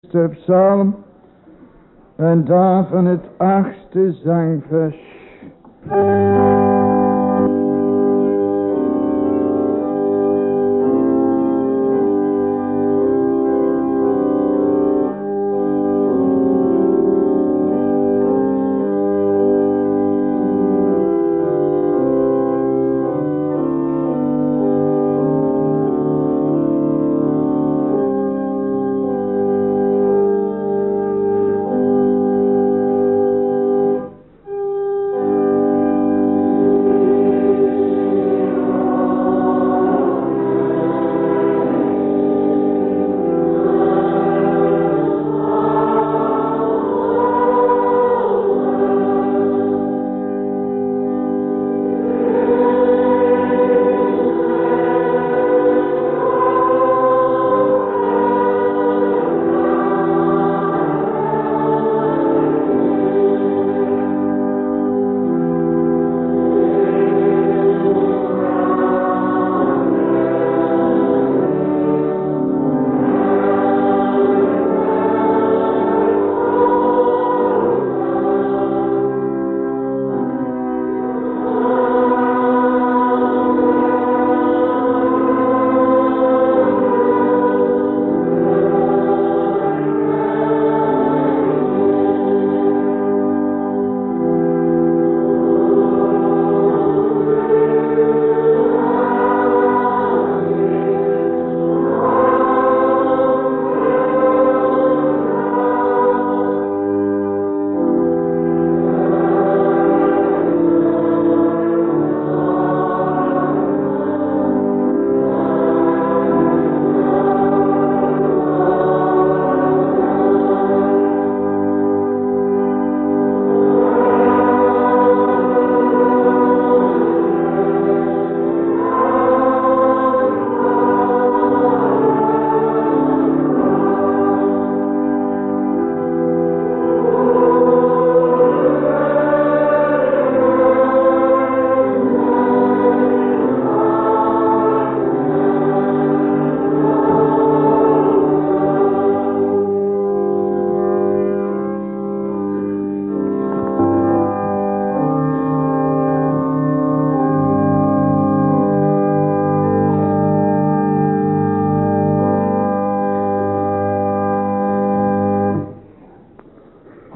De psalm en daarvan het achtste zangvers.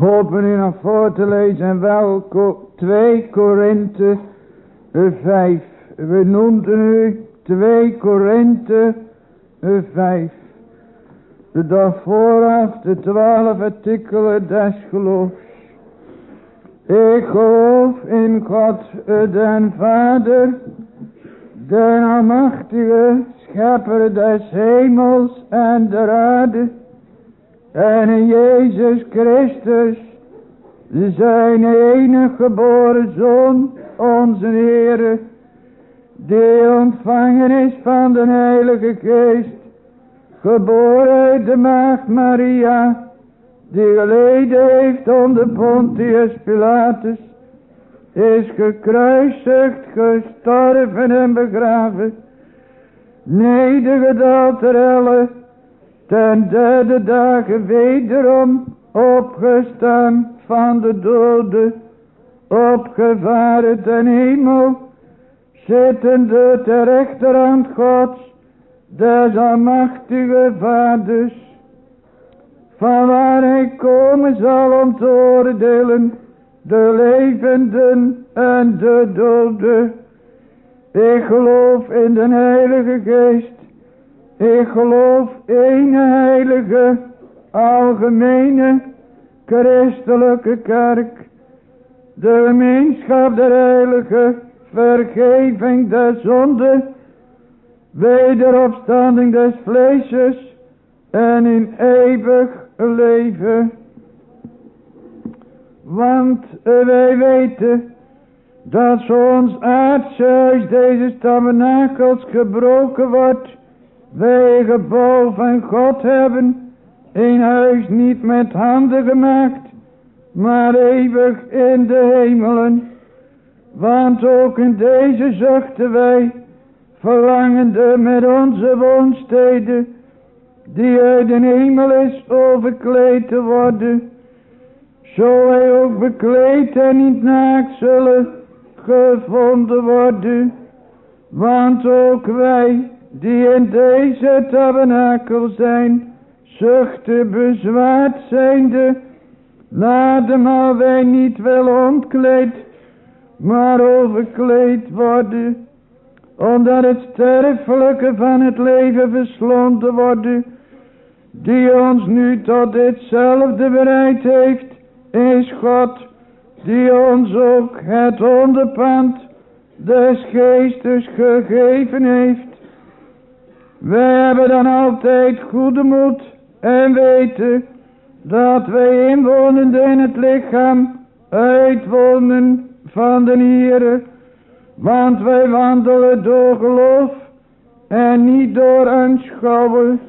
Hopen u nog voor te lezen en wel 2 Korinthe 5. We noemden u 2 Korinthe 5. De dag vooraf de twaalf artikelen des geloofs. Ik geloof in God, den Vader, den Almachtige, Schepper des hemels en der aarde, en in Jezus Christus, zijn enige geboren Zoon, onze Heere, die ontvangen is van de Heilige Geest, geboren uit de Maagd Maria, die geleden heeft onder Pontius Pilatus, is gekruisigd, gestorven en begraven, nedergedaald ter helle, ten derde dagen wederom opgestaan van de doden, opgevaren ten hemel, zittende ter rechterhand Gods, des almachtige vaders, van waar hij komen zal om te oordelen, de levenden en de doden. Ik geloof in de Heilige Geest, ik geloof een heilige, algemene, christelijke kerk, de gemeenschap der heilige, vergeving der zonde, wederopstanding des vleesjes en in eeuwig leven. Want wij weten dat zo ons aardse huis deze tabernakels gebroken wordt, wij gebouw van God hebben, een huis niet met handen gemaakt, maar eeuwig in de hemelen. Want ook in deze zuchten wij, verlangende met onze woonsteden, die uit de hemel is overkleed te worden, zo wij ook bekleed en niet naakt zullen gevonden worden. Want ook wij, die in deze tabernakel zijn, zuchten bezwaard zijnde, nadermaal wij niet wel ontkleed, maar overkleed worden, omdat het sterfelijke van het leven verslonden worden, die ons nu tot ditzelfde bereid heeft, is God, die ons ook het onderpand des geestes gegeven heeft. Wij hebben dan altijd goede moed en weten dat wij inwonende in het lichaam uitwonen van de Here, want wij wandelen door geloof en niet door aanschouwen.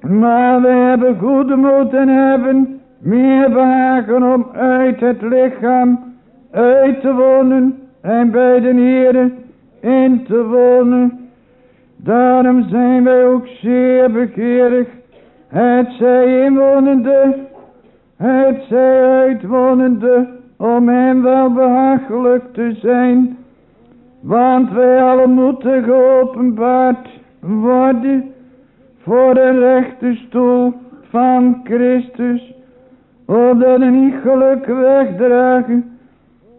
Maar wij hebben goede moed en hebben meer behagen om uit het lichaam uit te wonen en bij de Here in te wonen. Daarom zijn wij ook zeer begeerig, het zij inwonende, het zij uitwonende, om hem wel behagelijk te zijn. Want wij alle moeten geopenbaard worden voor de rechterstoel van Christus, opdat een niet geluk wegdragen,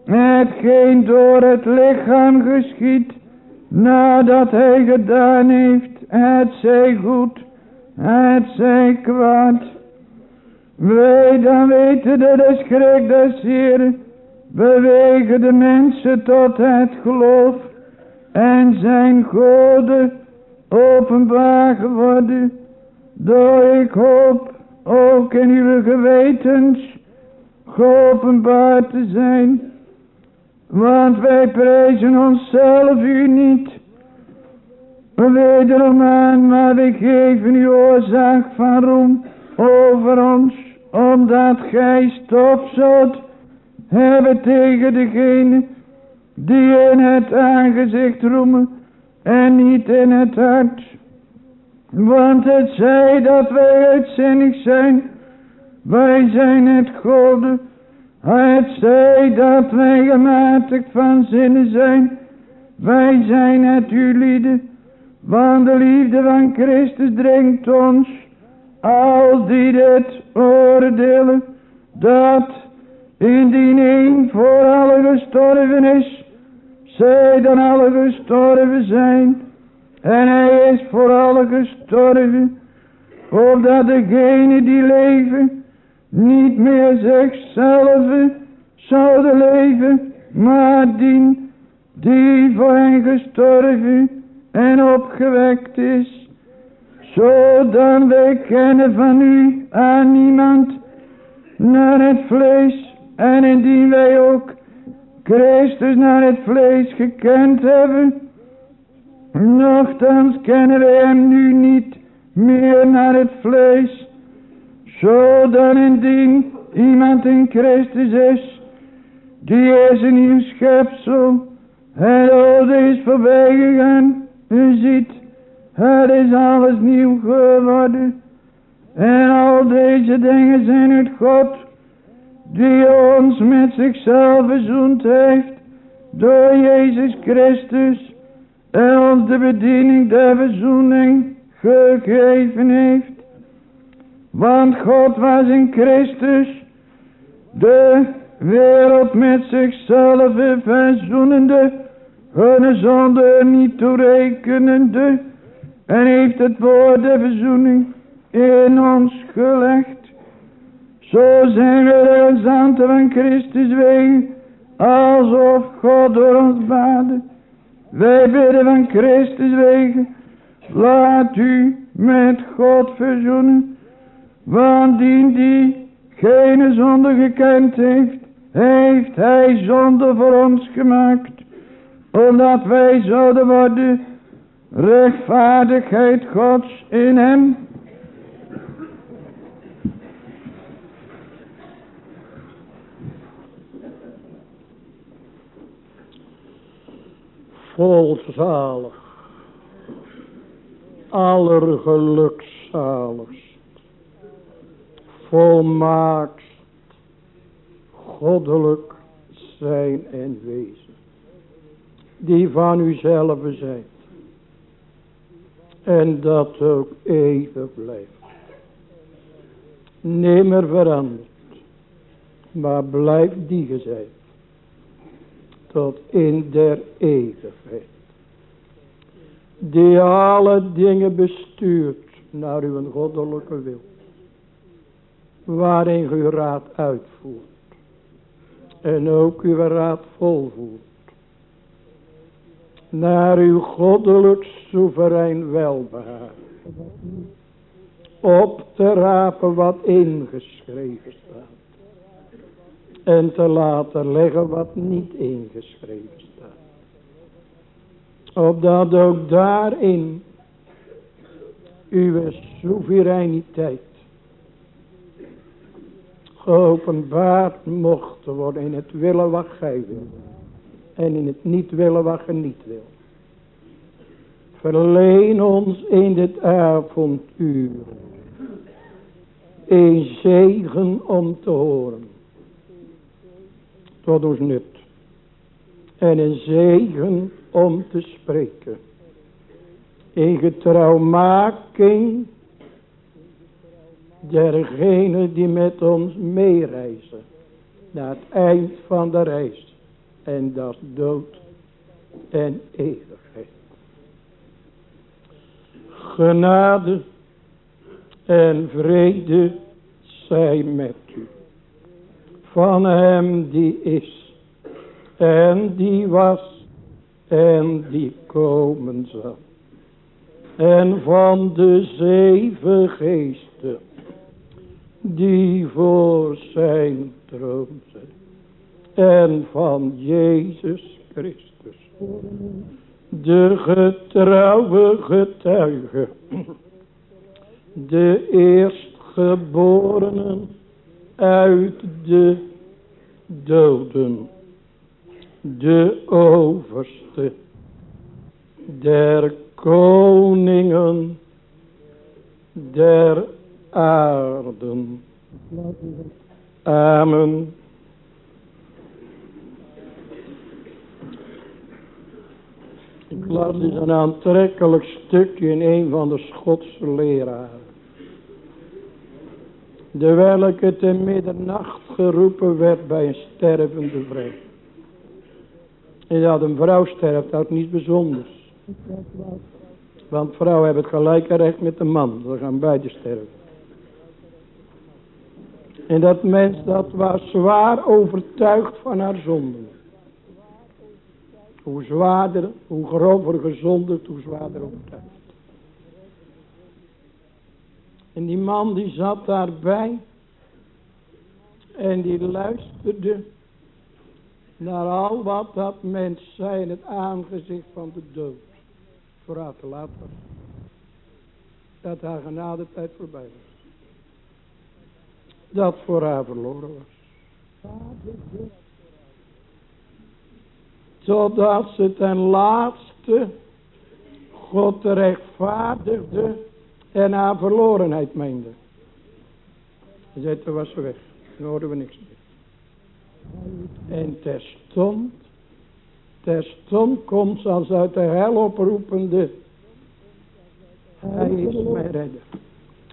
hetgeen door het lichaam geschiet, nadat hij gedaan heeft, het zij goed, het zij kwaad. Wij dan weten dat de schrik des Heren bewegen de mensen tot het geloof en zijn goden openbaar geworden, door ik hoop ook in uw gewetens geopenbaard te zijn. Want wij prijzen onszelf u niet. Wederom aan, maar wij geven u oorzaak van roem over ons, omdat gij stof zult hebben tegen degene die in het aangezicht roemen en niet in het hart. Want het zij dat wij uitzinnig zijn, wij zijn het goden. Het zij dat wij gematigd van zinnen zijn, wij zijn het uw lieden. Want de liefde van Christus dringt ons, als die dit oordelen, dat indien een voor alle gestorven is, zij dan alle gestorven zijn. En hij is voor alle gestorven, opdat degene die leven niet meer zichzelf zouden leven, maar dien die voor hen gestorven en opgewekt is. Zodat wij kennen van u aan niemand naar het vlees en indien wij ook Christus naar het vlees gekend hebben, nochtans kennen wij hem nu niet meer naar het vlees, zodat indien iemand in Christus is, die is een nieuw schepsel, het oude is voorbij gegaan, u ziet, het is alles nieuw geworden, en al deze dingen zijn uit God, die ons met zichzelf verzoend heeft, door Jezus Christus, en ons de bediening der verzoening gegeven heeft. Want God was in Christus de wereld met zichzelf verzoenende, hun zonde niet toerekenende, en heeft het woord der verzoening in ons gelegd. Zo zijn we de gezanten van Christus wegen, alsof God door ons baden. Wij bidden van Christus wegen, laat u met God verzoenen, want die geen zonde gekend heeft, heeft hij zonde voor ons gemaakt, omdat wij zouden worden rechtvaardigheid Gods in hem. volzalig. allergelukzaligst, volmaakst, goddelijk zijn en wezen. Die van uzelf zijn. En dat ook eeuwig blijft. Nimmer veranderd. Maar blijf die gezegd. Tot in der eeuwigheid. Die alle dingen bestuurt naar uw goddelijke wil. Waarin u raad uitvoert. En ook uw raad volvoert. Naar uw goddelijk soeverein welbehagen. Op te rapen wat ingeschreven staat. En te laten leggen wat niet ingeschreven staat. Opdat ook daarin uw soevereiniteit geopenbaard mocht worden in het willen wat gij wil. En in het niet willen wat ge niet wil. Verleen ons in dit avonduur een zegen om te horen. Tot ons nut. En een zegen om te spreken. In getrouwmaking dergenen die met ons meereizen. Naar het eind van de reis. En dat dood en eeuwigheid. Genade en vrede zij met u. Van hem die is en die was en die komen zal. En van de zeven geesten die voor zijn troon zijn. En van Jezus Christus. De getrouwe getuige. De eerstgeborenen uit de doden. De overste der koningen der aarden. Amen. Ik las eens een aantrekkelijk stukje in een van de Schotse leraren. De welke te middernacht geroepen werd bij een stervende vrouw. En dat een vrouw sterft, dat niet bijzonders. Want vrouwen hebben het gelijke recht met de man. Ze gaan beide sterven. En dat mens dat was zwaar overtuigd van haar zonden. Hoe zwaarder, hoe grover gezonderd, hoe zwaarder overtuigd. En die man die zat daarbij. En die luisterde naar al wat dat mens zei in het aangezicht van de dood. Voor haar te was. Dat haar genade tijd voorbij was. Dat voor haar verloren was. Zodat ze ten laatste God rechtvaardigde en haar verlorenheid meende. Ze zei, toen was ze weg. Dan hoorden we niks meer. En terstond, terstond komt ze als uit de hel oproepende. Hij is mijn redder.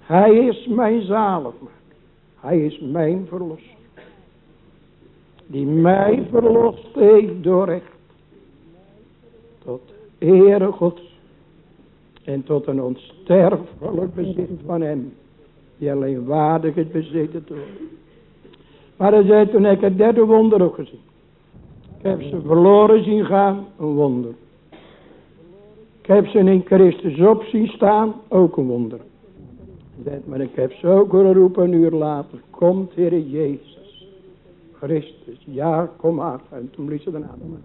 Hij is mijn zaligmaker. Hij is mijn verlosser. Die mij verlost heeft door recht. Tot ere Gods. En tot een onsterfelijk bezit van hem. Die alleen waardig is bezeten te worden. Maar hij zei toen ik het derde wonder ook gezien. Ik heb ze verloren zien gaan, een wonder. Ik heb ze in Christus op zien staan, ook een wonder. Maar ik heb horen roepen een uur later. Komt Heer Jezus. Christus. Ja, kom maar. En toen blies ze de adem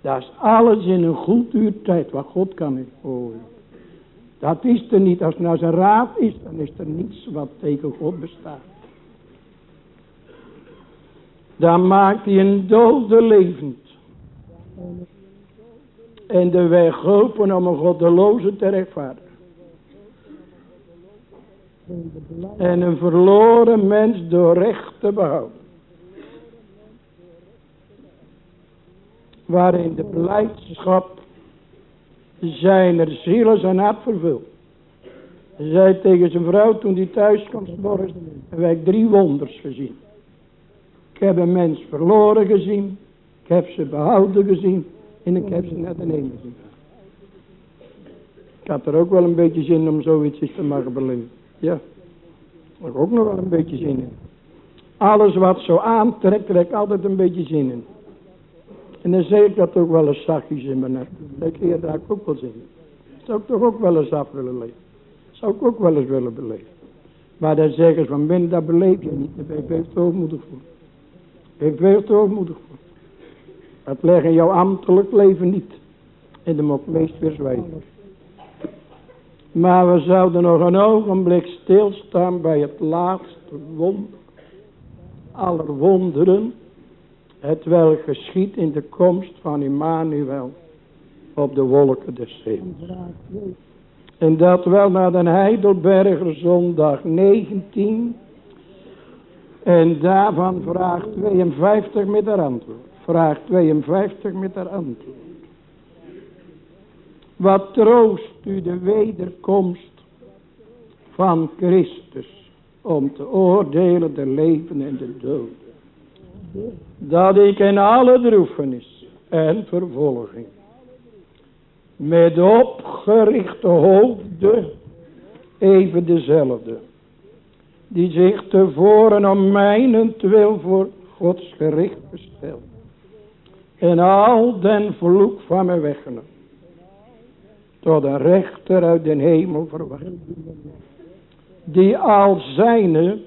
Dat is alles in een goed uur tijd wat God kan horen. Dat is er niet. Als naar zijn raad is, dan is er niets wat tegen God bestaat. Dan maakt hij een dode levend. En de weg open om een goddeloze te rechtvaardigen. En een verloren mens door recht te behouden. Waarin de blijdschap zijn er zielen zijn hart vervuld. Hij zei tegen zijn vrouw toen hij thuis kwam morgens, heb ik drie wonders gezien. Ik heb een mens verloren gezien, ik heb ze behouden gezien en ik heb ze de hemel gezien. Ik had er ook wel een beetje zin om zoiets te mogen beleven. Ja, daar ik ook nog wel een beetje zin in. Alles wat zo aantrekt, heb ik altijd een beetje zin in. En dan zeg ik dat ook wel eens zachtjes in mijn hart. Ik daar ik ook wel zin in. Zou ik toch ook wel eens af willen leven. Zou ik ook wel eens willen beleven. Maar dan zeggen ze van binnen, dat beleef je niet. Daar ben je veel te hoogmoedig voor. Ik ben veel te hoogmoedig voor. Dat leggen jouw ambtelijk leven niet. En dan moet meest weer zwijgen. Maar we zouden nog een ogenblik stilstaan bij het laatste wonder. Aller wonderen. Het wel geschiet in de komst van Immanuel op de wolken des hemels. En dat wel naar de Heidelberger zondag 19. En daarvan vraag 52 met haar antwoord. Vraag 52 met haar antwoord. Wat troost u de wederkomst van Christus om te oordelen de leven en de doden. Dat ik in alle droefenis en vervolging met opgerichte hoofden even dezelfde. Die zich tevoren om mijnentwil voor Gods gericht bestelt. En al den vloek van mij weggenomen tot een rechter uit de hemel verwacht. Die al zijne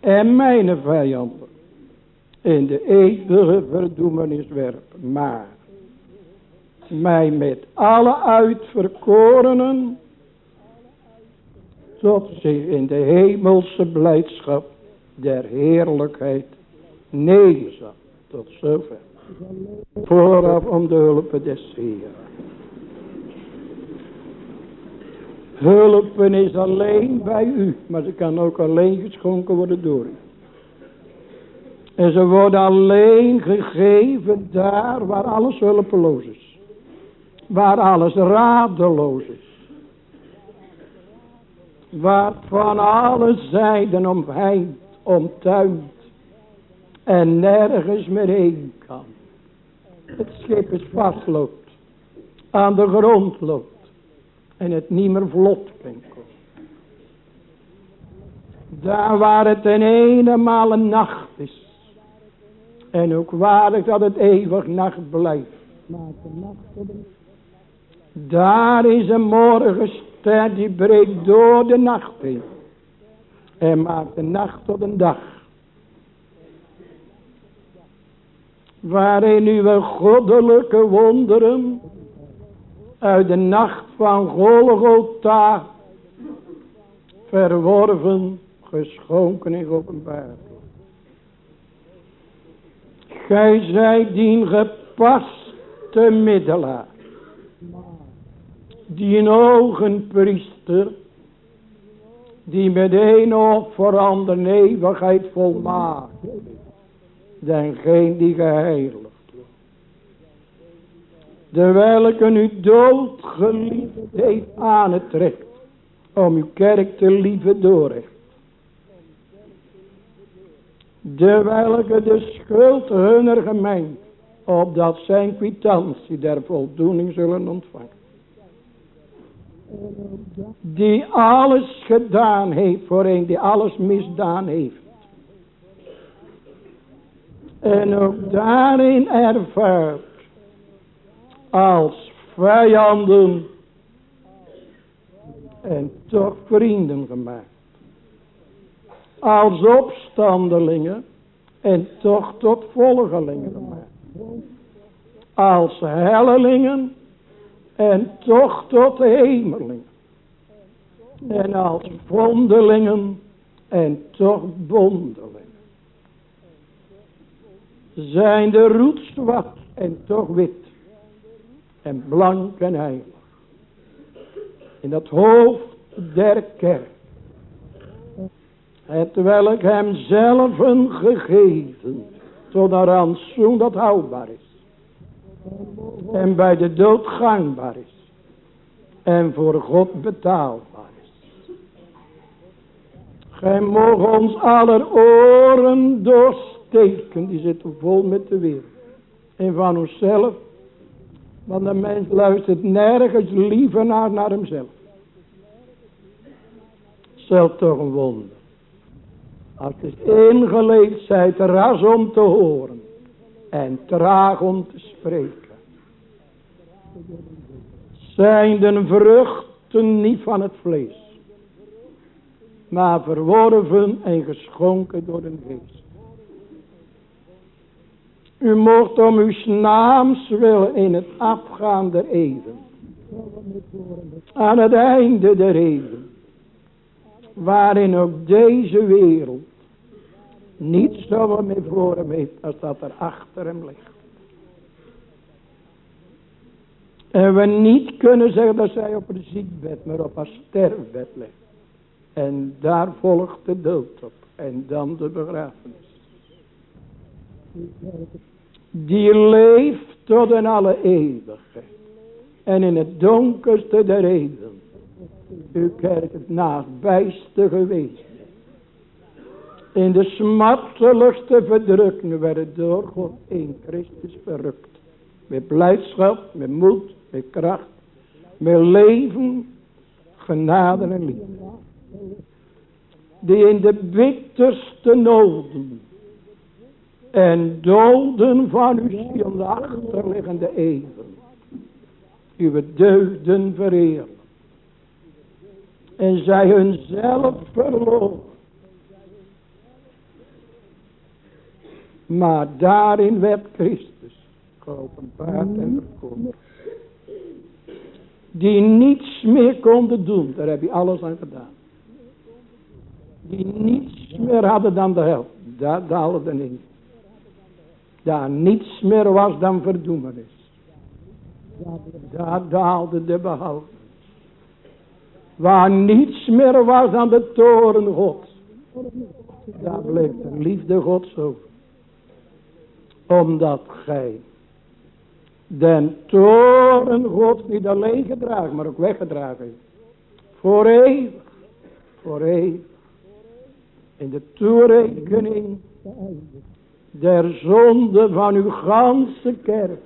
en mijn vijanden in de eeuwige verdoemenis werpen. Maar mij met alle uitverkorenen tot zich in de hemelse blijdschap der heerlijkheid nemen zal. Tot zover. Vooraf om de hulp des Heeren. Hulpen is alleen bij u, maar ze kan ook alleen geschonken worden door u. En ze worden alleen gegeven daar waar alles hulpeloos is. Waar alles radeloos is. Waar van alle zijden omheind, omtuind. En nergens meer heen kan. Het schip is vastloopt. Aan de grond loopt en het niet meer vlot kan komen. Daar waar het een eenmaal een nacht is. En ook waardig dat het eeuwig nacht blijft. Daar is een morgenster die breekt door de nacht heen. En maakt de nacht tot een dag. Waarin uw goddelijke wonderen uit de nacht van Golgotha verworven, geschonken en geopenbaard. Gij zijt die gepaste middelaar, die een ogenpriester, die met een offer aan de eeuwigheid volmaakt, dan geen die geheiligd de welke u doodgeliefd heeft aan het recht, om uw kerk te lieve doorrecht. De welke de schuld hunner gemeente, opdat zijn kwitantie der voldoening zullen ontvangen. Die alles gedaan heeft voor een die alles misdaan heeft. En ook daarin ervaart als vijanden en toch vrienden gemaakt. Als opstandelingen en toch tot volgelingen gemaakt. Als hellelingen en toch tot hemelingen. En als vondelingen en toch bondelingen. Zijn de roet en toch wit en blank en heilig. In dat hoofd der kerk Het welk hem zelf gegeven. Tot een rantsoen dat houdbaar is. En bij de dood gangbaar is. En voor God betaalbaar is. Gij mogen ons aller oren doorsteken. Die zitten vol met de wereld. En van onszelf. Want de mens luistert nergens liever naar, naar hemzelf. Zelf toch een wonder. Als het ingeleefd zijt, ras om te horen. En traag om te spreken. Zijn de vruchten niet van het vlees. Maar verworven en geschonken door de geest. U mocht om uw naams willen in het afgaan der. Aan het einde der eeuwen. Waarin ook deze wereld niet zo meer voor hem heeft als dat er achter hem ligt. En we niet kunnen zeggen dat zij op een ziekbed, maar op een sterfbed ligt. En daar volgt de dood op. En dan de begrafenis. Die leeft tot in alle eeuwigheid. En in het donkerste der eeuwen. Uw kerk het naastbijste geweest. In de smartelijkste verdrukking werden door God in Christus verrukt. Met blijdschap, met moed, met kracht, met leven, genade en liefde. Die in de bitterste noden en doden van uw ziel de achterliggende eeuwen uw deugden vereren. En zij hunzelf verloren. Maar daarin werd Christus geopenbaard en verkondigd. Die niets meer konden doen. Daar heb je alles aan gedaan. Die niets meer hadden dan de hel. Daar daalde in. Daar niets meer was dan verdoemenis. Daar daalde de behoud. Waar niets meer was dan de toren God. Daar bleef de liefde Gods over. Omdat gij den toren God niet alleen gedragen, maar ook weggedragen heeft. Voor eeuwig. Voor eeuwig. In de toerekening der zonde van uw ganse kerk.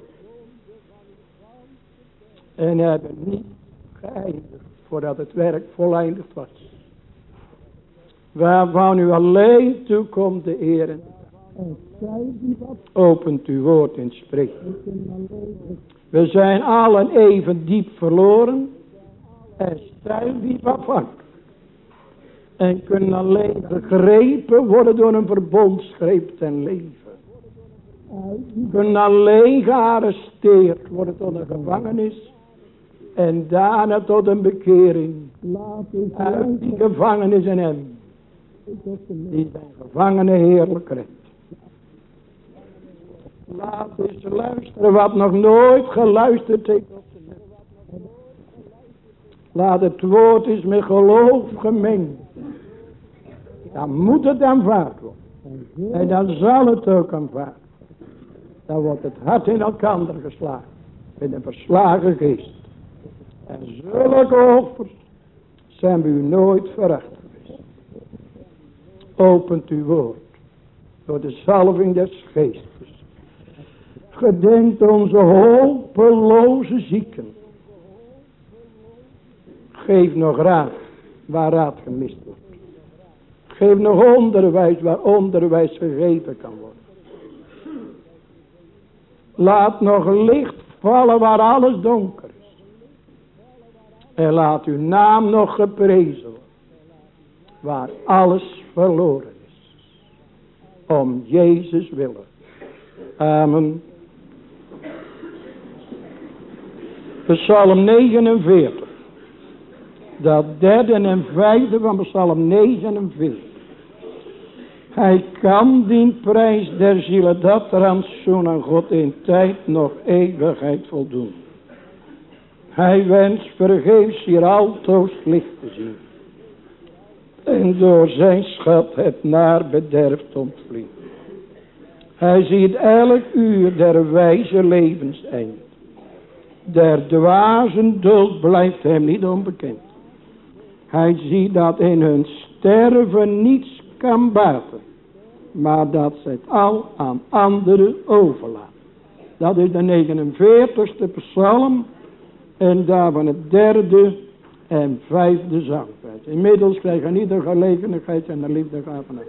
En hebben niet geëindigd voordat het werk voleindigd was. Waarvan u alleen toekomt de eer en Opent uw woord en spreekt. We zijn allen even diep verloren. En zijn diep afhankelijk. En kunnen alleen gegrepen worden door een verbondsgreep ten leven. Kunnen alleen gearresteerd worden tot een gevangenis. En daarna tot een bekering. Uit die gevangenis in hem. Die zijn gevangenen heerlijk redt. Laat eens luisteren wat nog nooit geluisterd heeft. Laat het woord eens met geloof gemengd. Dan moet het aanvaard worden. En dan zal het ook aanvaard Dan wordt het hart in elkaar geslagen. Met een verslagen geest. En zulke offers zijn bij u nooit veracht geweest. Opent uw woord. Door de salving des geestes. Gedenkt onze hopeloze zieken. Geef nog raad waar raad gemist wordt. Geef nog onderwijs waar onderwijs gegeven kan worden. Laat nog licht vallen waar alles donker is. En laat uw naam nog geprezen worden. Waar alles verloren is. Om Jezus willen. Amen. Psalm 49. Dat derde en vijfde van Psalm 49. Hij kan die prijs der zielen dat rantsoen aan God in tijd nog eeuwigheid voldoen. Hij wenst vergeefs hier altoos licht te zien. En door zijn schat het naar bederft ontvliet. Hij ziet elk uur der wijze levenseind. Der dwazen dood blijft hem niet onbekend. Hij ziet dat in hun sterven niets kan baten. Maar dat ze het al aan anderen overlaat. Dat is de 49ste psalm. En daarvan het derde en vijfde zangfeit. Inmiddels krijgen ieder gelegenheid en de liefde gaat vanuit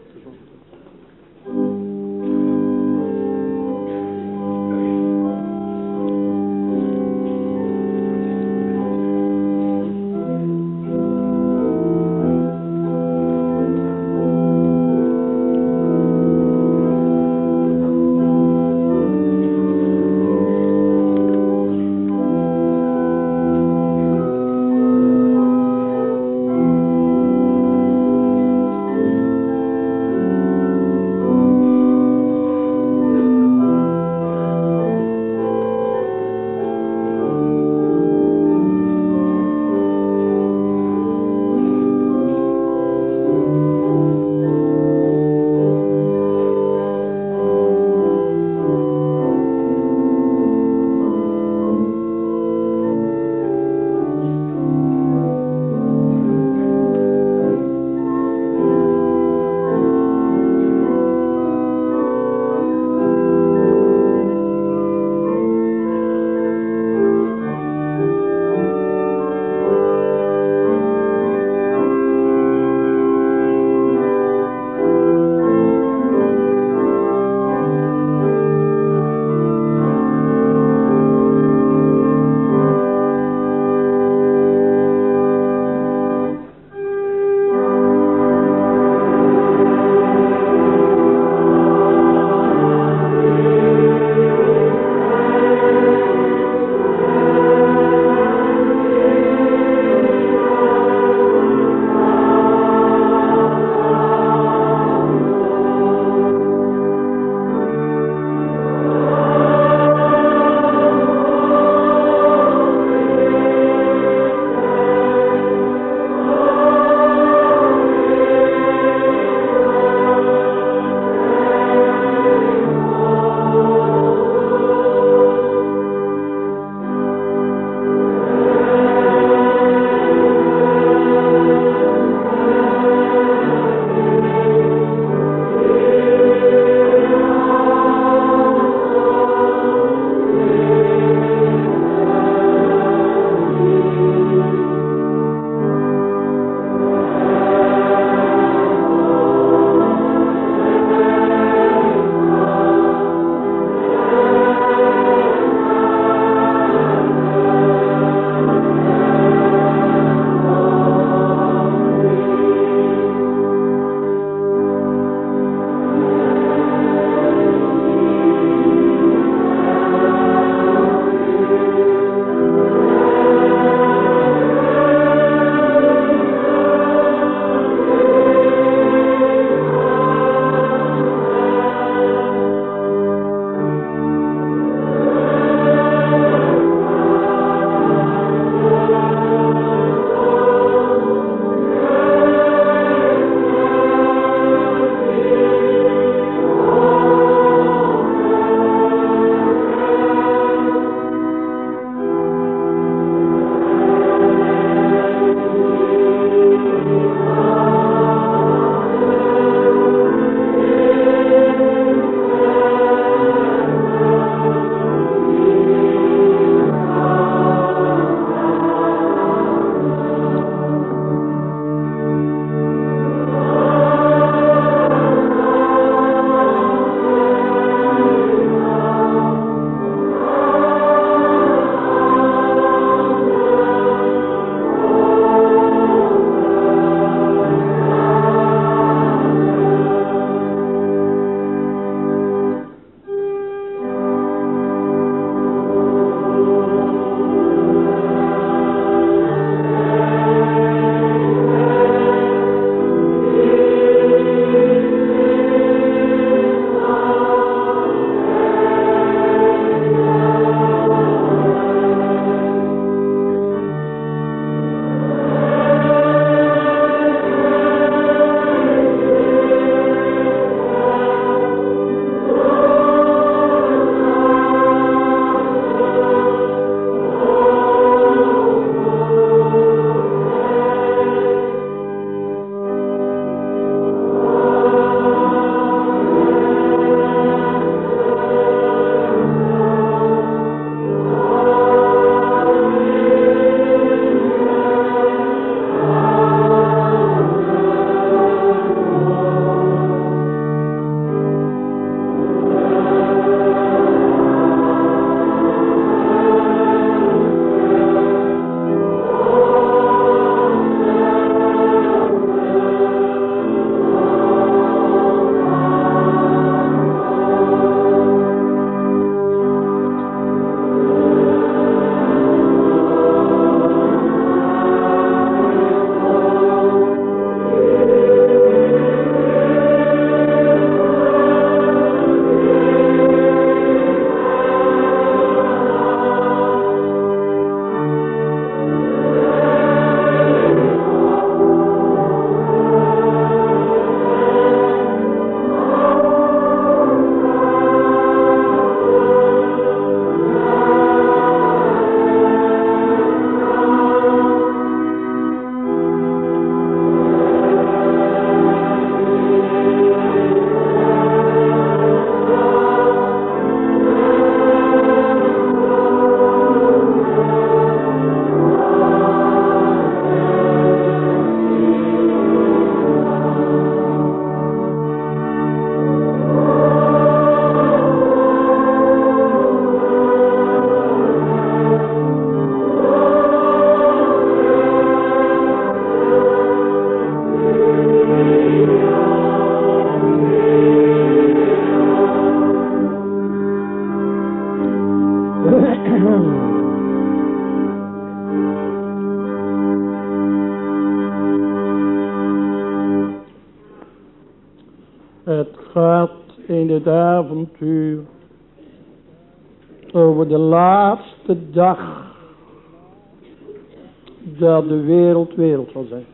dat de wereld wereld zal zijn.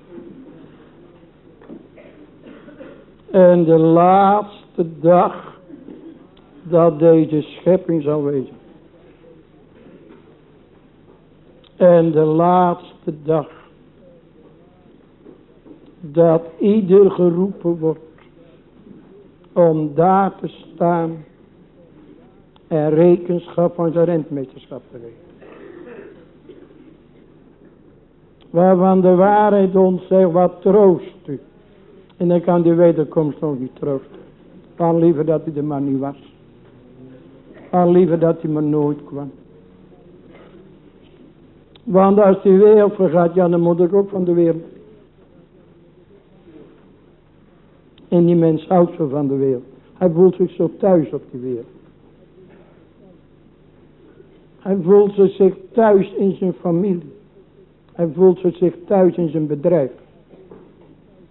En de laatste dag dat deze schepping zal wezen. En de laatste dag dat ieder geroepen wordt om daar te staan en rekenschap van zijn rentmeesterschap te weten. Waarvan de waarheid ons zegt, wat troost u. En dan kan die wederkomst nog niet troosten. Dan liever dat hij er maar niet was. Dan liever dat hij maar nooit kwam. Want als die wereld vergaat, ja dan moet ik ook van de wereld. En die mens houdt zo van de wereld. Hij voelt zich zo thuis op die wereld. Hij voelt zich thuis in zijn familie. Hij voelt zich thuis in zijn bedrijf.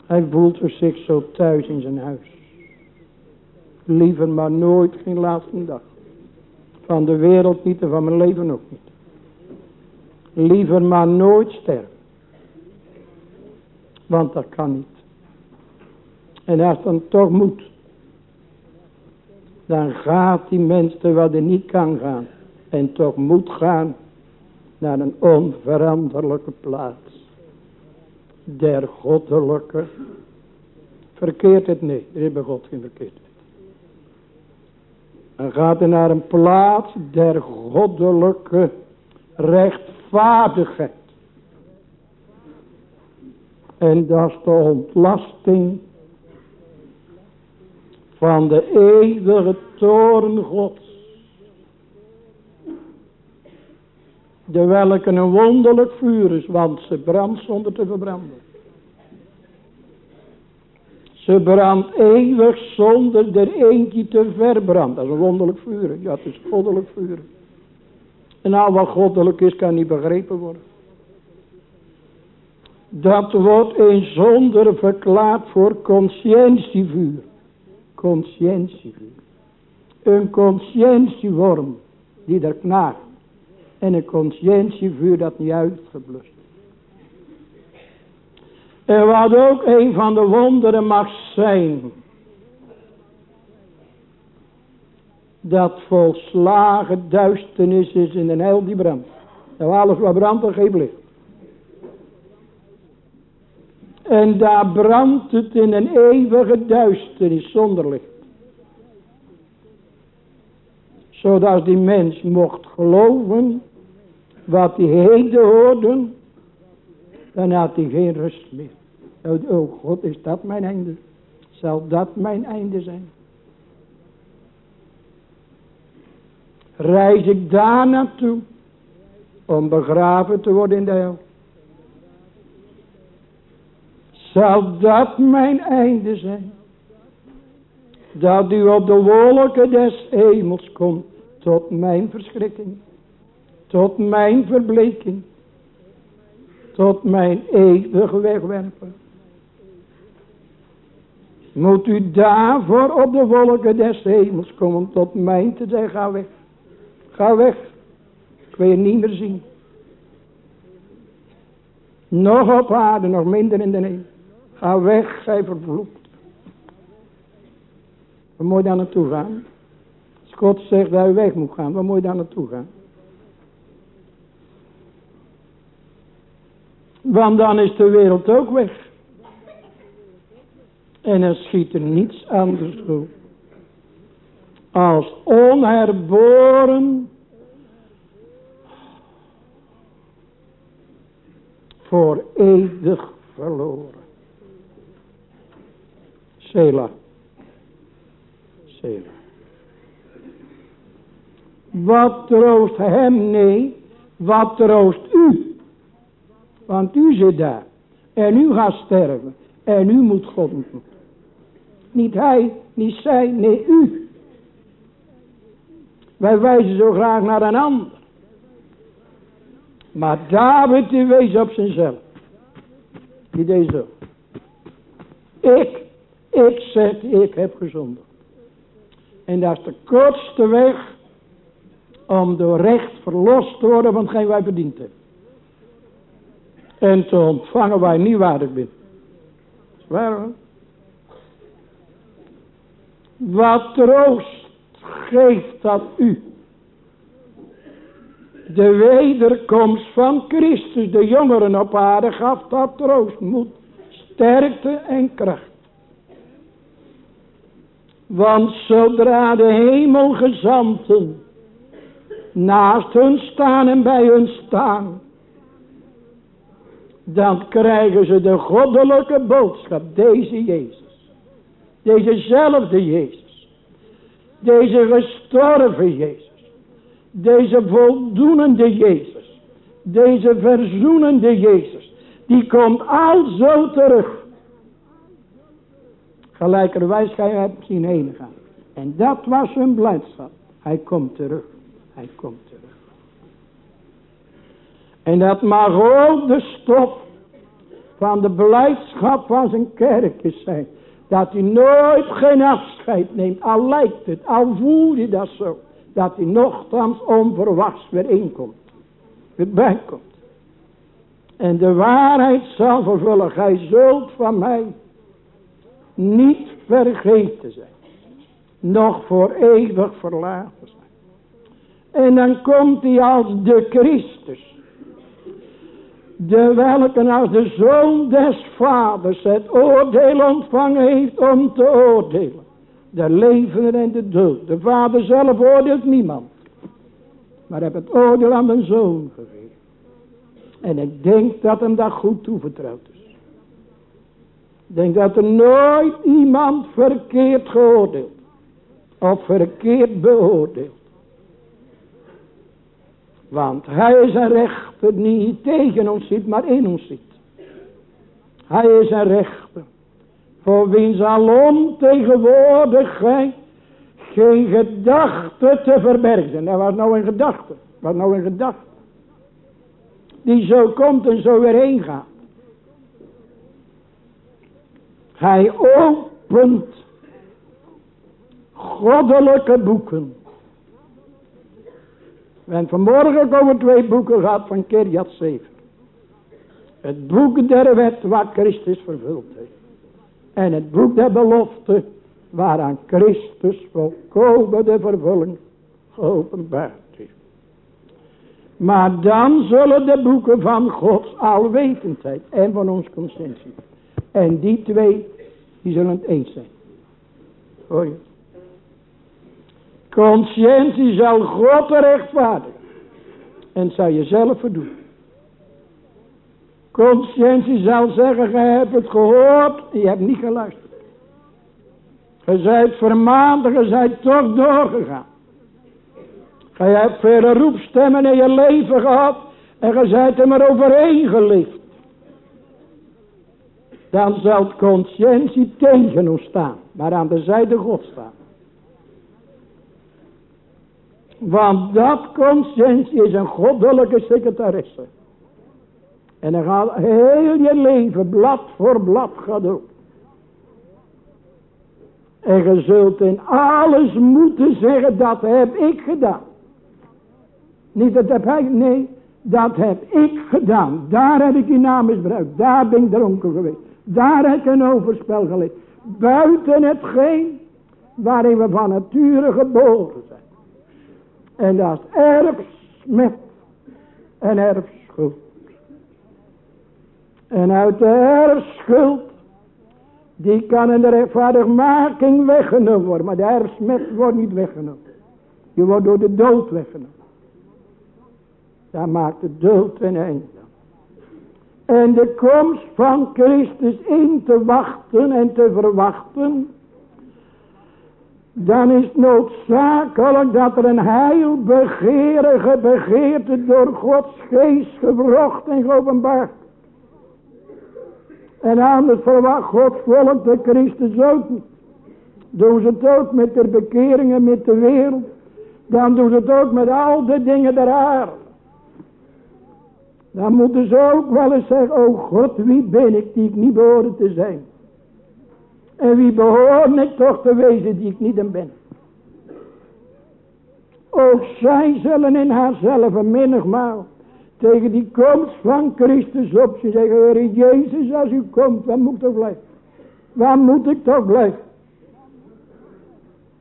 Hij voelt zich zo thuis in zijn huis. Liever maar nooit geen laatste dag. Van de wereld niet en van mijn leven ook niet. Liever maar nooit sterven. Want dat kan niet. En als dan toch moet. Dan gaat die mens terwijl hij niet kan gaan. En toch moet gaan. Naar een onveranderlijke plaats. Der goddelijke. Verkeert het niet. Er is bij God geen verkeerd. Dan gaat hij naar een plaats der goddelijke rechtvaardigheid. En dat is de ontlasting van de eeuwige toren gods. De welke een wonderlijk vuur is, want ze brandt zonder te verbranden. Ze brandt eeuwig zonder er eentje te verbranden. Dat is een wonderlijk vuur. Ja, het is goddelijk vuur. En nou wat goddelijk is, kan niet begrepen worden. Dat wordt een zonder verklaard voor conscientievuur conscientievuur. Een conscientieworm die er knaagt. En een conscientievuur dat niet uitgeblust. En wat ook een van de wonderen mag zijn. Dat volslagen duisternis is in een hel die brandt. En alles wat brandt, er geen licht. En daar brandt het in een eeuwige duisternis zonder licht. Zodat die mens mocht geloven wat hij heden hoorde, dan had hij geen rust meer. Oh God, is dat mijn einde? Zal dat mijn einde zijn? Reis ik daar naartoe om begraven te worden in de hel? Zal dat mijn einde zijn? Dat u op de wolken des hemels komt tot mijn verschrikking. Tot mijn verbleking. Tot mijn eeuwige wegwerpen. Moet u daarvoor op de wolken des hemels komen tot mijn te zeggen, ga weg. Ga weg. Ik wil je niet meer zien. Nog op aarde, nog minder in de hemel. Ga weg, gij vervloekt. Waar moet je daar naartoe gaan? God zegt dat je weg moet gaan, waar moet je daar naartoe gaan? Want dan is de wereld ook weg. En er schiet er niets anders op. Als onherboren voor eeuwig verloren. Sela. Sela. Wat troost hem? Nee. Wat troost u? Want u zit daar. En u gaat sterven. En u moet God ontmoeten. Niet hij, niet zij, nee u. Wij wijzen zo graag naar een ander. Maar David die wees op zichzelf. Die deed zo. Ik Ik zeg, ik heb gezondigd. En dat is de kortste weg om door recht verlost te worden van hetgeen wij verdiend hebben. En te ontvangen waar niet waardig bent. Waar Wat troost geeft dat u. De wederkomst van Christus, de jongeren op aarde, gaf dat troost, moed, sterkte en kracht. Want zodra de hemelgezanten naast hun staan en bij hun staan, dan krijgen ze de goddelijke boodschap, deze Jezus. Dezezelfde Jezus. Deze gestorven Jezus. Deze voldoenende Jezus. Deze verzoenende Jezus. Die komt al zo terug. Gelijkerwijs ga je zien heen gaan. En dat was hun blijdschap. Hij komt terug. Hij komt terug. En dat mag ook de stof van de blijdschap van zijn kerkjes zijn. Dat hij nooit geen afscheid neemt. Al lijkt het, al voelt hij dat zo. Dat hij nogthans onverwachts weer inkomt. Weer bijkomt. En de waarheid zal vervullen. Gij zult van mij niet vergeten zijn. Nog voor eeuwig verlaten. En dan komt hij als de Christus de welke als de zoon des vaders het oordeel ontvangen heeft om te oordelen. De levenden en de dood. De vader zelf oordeelt niemand. Maar heeft het oordeel aan de zoon gegeven. En ik denk dat hem dat goed toevertrouwd is. Ik denk dat er nooit iemand verkeerd geoordeeld. Of verkeerd beoordeeld. Want hij is een rechter die niet tegen ons zit, maar in ons zit. Hij is een rechter. Voor wiens alomtegenwoordigheid geen gedachte te verbergen. Dat was nou een gedachte. Dat was nou een gedachte. Die zo komt en zo weer heen gaat. Hij opent goddelijke boeken en vanmorgen komen twee boeken gehad van Kirjat 7. Het boek der wet waar Christus vervuld heeft. En het boek der belofte waaraan Christus volkomen de vervulling geopenbaard heeft. Maar dan zullen de boeken van Gods alwetendheid en van ons consensie. En die twee, die zullen het eens zijn. Hoor je? Conscientie zal God rechtvaardigen. En zal je zelf verdoen. Conscientie zal zeggen, je hebt het gehoord, je hebt niet geluisterd. Je zijt vermaand je zijt toch doorgegaan. Je hebt vele roepstemmen in je leven gehad en je zijt er maar overheen. Dan zal conscientie tegen ons staan, maar aan de zijde God staan. Want dat conscientie is een goddelijke secretaresse. En dan gaat heel je leven blad voor blad gaat door. En je zult in alles moeten zeggen, dat heb ik gedaan. Niet dat heb hij, nee, dat heb ik gedaan. Daar heb ik je naam misbruikt. Daar ben ik dronken geweest. Daar heb ik een overspel geleid. Buiten hetgeen waarin we van nature geboren zijn. En dat is erfsmet en erfschuld. En uit de erfschuld, die kan in de rechtvaardigmaking weggenomen worden. Maar de erfsmet wordt niet weggenomen. Je wordt door de dood weggenomen. Daar maakt de dood een einde. En de komst van Christus in te wachten en te verwachten dan is het noodzakelijk dat er een heilbegeerige begeerte door Gods geest gewrocht en geopenbaard. En anders verwacht Gods volk de Christus ook niet. Doen ze het ook met de bekeringen met de wereld. Dan doen ze het ook met al de dingen der aarde. Dan moeten ze ook wel eens zeggen, oh God, wie ben ik die ik niet behoorde te zijn. En wie behoort ik toch te wezen die ik niet ben. Ook zij zullen in haarzelf menigmaal tegen die komst van Christus op. Ze zeggen, Heer Jezus, als u komt, waar moet ik toch blijven? Waar moet ik toch blijven?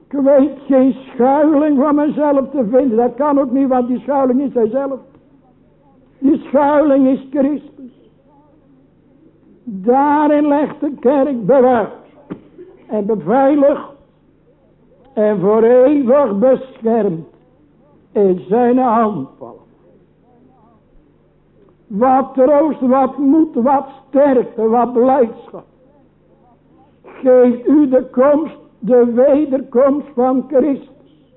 Ik weet geen schuiling van mezelf te vinden. Dat kan ook niet, want die schuiling is hij zelf. Die schuiling is Christus. Daarin legt de kerk bewaard en beveiligd en voor eeuwig beschermd in zijn hand vallen. Wat troost, wat moed, wat sterkte, wat blijdschap. Geeft u de komst, de wederkomst van Christus.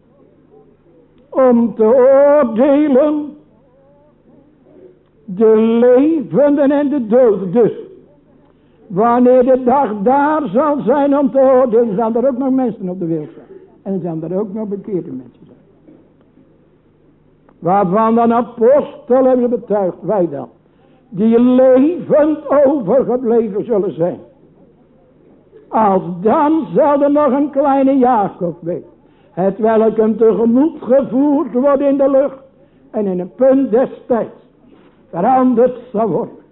Om te oordelen de levenden en de doden. Dus, wanneer de dag daar zal zijn om te oordelen, zijn er ook nog mensen op de wereld zijn. En zijn er ook nog bekeerde mensen zijn. Waarvan dan apostel hebben betuigd, wij dan. Die levend overgebleven zullen zijn. Als dan zal er nog een kleine Jacob weten. Het welk hem tegemoet gevoerd wordt in de lucht. En in een punt des tijds veranderd zal worden.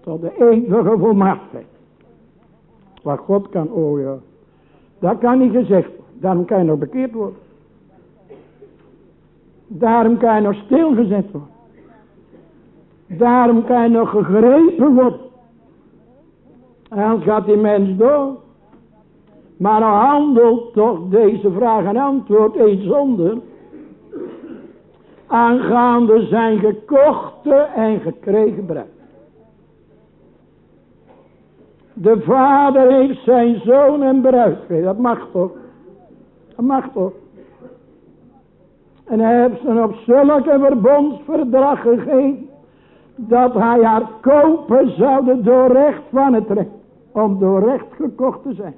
Tot de eeuwige volmaaktheid. Wat God kan, oh ja. Dat kan niet gezegd worden. Daarom kan je nog bekeerd worden. Daarom kan je nog stilgezet worden. Daarom kan je nog gegrepen worden. En anders gaat die mens door. Maar dan handelt toch deze vraag en antwoord eens zonder. Aangaande zijn gekochte en gekregen bruid. De vader heeft zijn zoon en bruid. Dat mag toch? Dat mag toch? En hij heeft ze op zulke verbondsverdrag gegeven. Dat hij haar kopen zou door recht van het recht. Om door recht gekocht te zijn.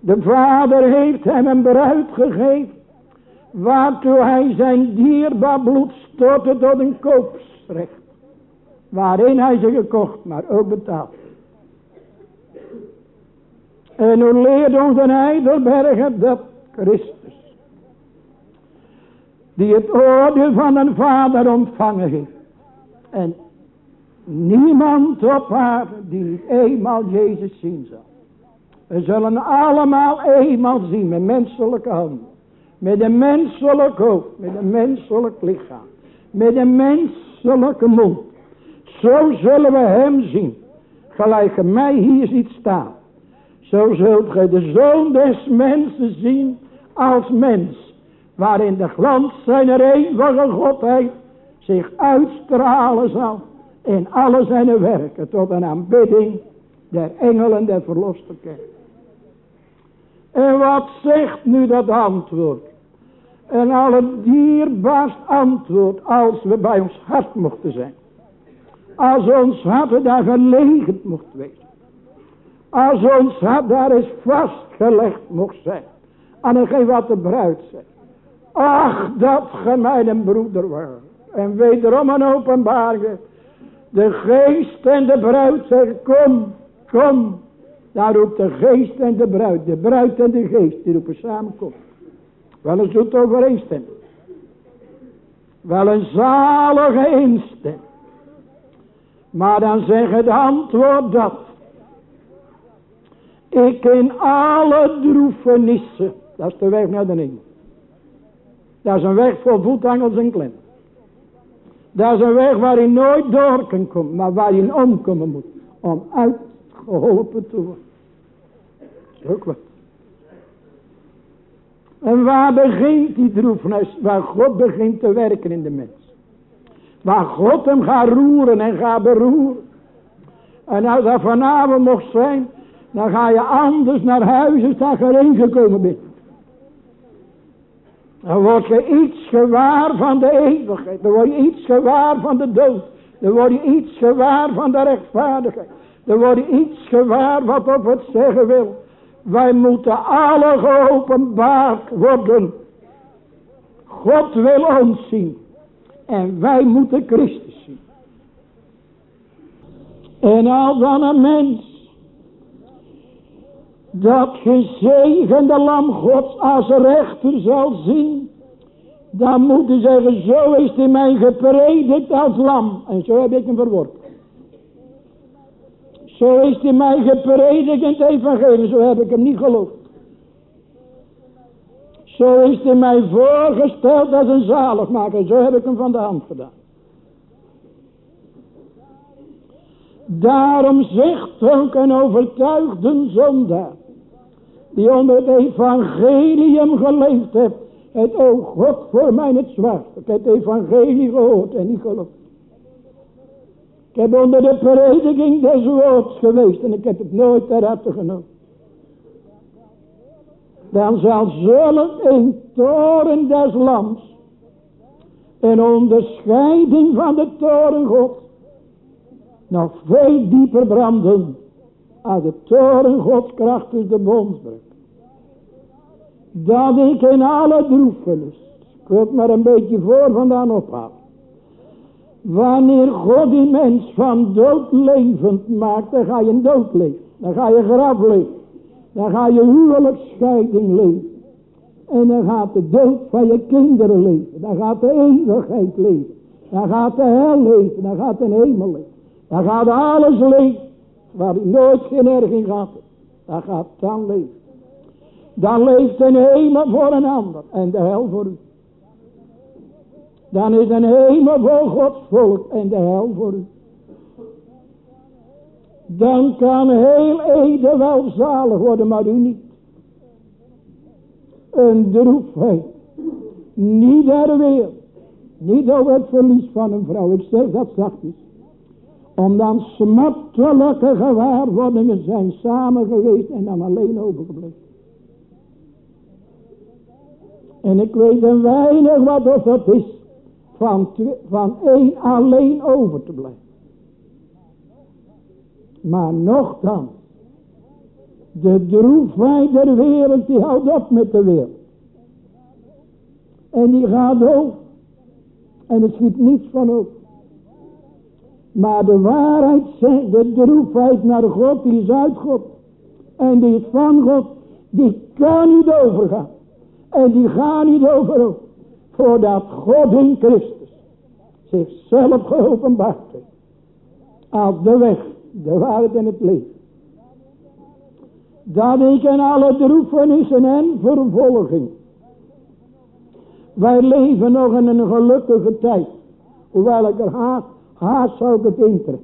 De vader heeft hem een bruid gegeven. Waartoe hij zijn dierbaar bloed stortte tot een koopsrecht. Waarin hij ze gekocht, maar ook betaald. En hoe leert ons een Heidelberger dat Christus. Die het oordeel van een vader ontvangen heeft. En niemand op aarde die niet eenmaal Jezus zien zal. We zullen allemaal eenmaal zien met menselijke handen. Met een menselijk hoofd. Met een menselijk lichaam. Met een menselijke mond. Zo zullen we hem zien. Gelijk mij hier ziet staan. Zo zult gij de zoon des mensen zien als mens. Waarin de glans zijn eeuwige godheid zich uitstralen zal. In alle zijn werken tot een aanbidding der engelen der verloste kerk. En wat zegt nu dat antwoord? En al antwoord als we bij ons hart mochten zijn. Als ons hart daar gelegen mocht wezen. Als ons hart daar eens vastgelegd mocht zijn. En geen wat de bruid zegt. Ach, dat ge mijn broeder waren. En wederom een openbaring. De geest en de bruid zeggen, kom, kom. Daar roept de geest en de bruid. De bruid en de geest, die roepen samen, kom. Wel een zoet overeenstemming. Wel een zalige instemming. Maar dan zegt het antwoord dat. Ik in alle droefenissen. Dat is de weg naar de hemel. Dat is een weg voor voetangels en klem. Dat is een weg waar je nooit door kan komen. Maar waar je omkomen moet. Om uitgeholpen te worden. Dat is ook wat. En waar begint die droefenis? Waar God begint te werken in de mens. Waar God hem gaat roeren en gaat beroeren. En als dat vanavond mocht zijn. Dan ga je anders naar huis als dat je erin gekomen bent. Dan word je iets gewaar van de eeuwigheid. Dan word je iets gewaar van de dood. Dan word je iets gewaar van de rechtvaardigheid. Dan word je iets gewaar wat op het zeggen wil. Wij moeten alle geopenbaard worden. God wil ons zien. En wij moeten Christus zien. En al dan een mens dat gezegende lam Gods als rechter zal zien, dan moet hij zeggen, zo is hij mij gepredikt als lam. En zo heb ik hem verworpen. Zo is hij mij gepredikt in het evangelie, zo heb ik hem niet geloofd. Zo is hij mij voorgesteld als een zaligmaker, zo heb ik hem van de hand gedaan. Daarom zegt ook een overtuigde zondaar, die onder het evangelium geleefd heeft, het oog God voor mij het zwaard. Ik heb het evangelie gehoord en niet geloofd. Ik heb onder de prediking des woords geweest en ik heb het nooit ter harte genomen. Dan zal zullen een toren des lams, een onderscheiding van de toren God, nog veel dieper branden als de toren Gods kracht is de bondsbrug. Dat ik in alle droefenis, ik wil het maar een beetje voor vandaan ophalen. Wanneer God die mens van dood levend maakt, dan ga je dood leven. Dan ga je graf leven. Dan ga je huwelijksscheiding leven. En dan gaat de dood van je kinderen leven. Dan gaat de eeuwigheid leven. Dan gaat de hel leven. Dan gaat de hemel leven. Dan gaat alles leven. Waar nooit geen erging gehad Dan gaat dan leven. Dan leeft een hemel voor een ander. En de hel voor u. Dan is een hemel voor Gods volk. En de hel voor u. Dan kan heel Ede wel zalig worden, maar u niet. Een droefheid. Niet er weer. Niet over het verlies van een vrouw. Ik zeg dat zachtjes. Omdat smartelijke gewaarwordingen zijn samen geweest en dan alleen overgebleven. En ik weet een weinig wat dat is. Van, van één alleen over te blijven. Maar dan, De droefheid der wereld die houdt op met de wereld. En die gaat over. En er schiet niets van op. Maar de waarheid de droefheid naar God, die is uit God. En die is van God, die kan niet overgaan. En die gaat niet over. Voordat God in Christus zichzelf geopenbaard heeft. Als de weg de waarheid en het leven. Dat ik in alle droefenissen en vervolging. Wij leven nog in een gelukkige tijd. Hoewel ik er haast, haast zou ik het.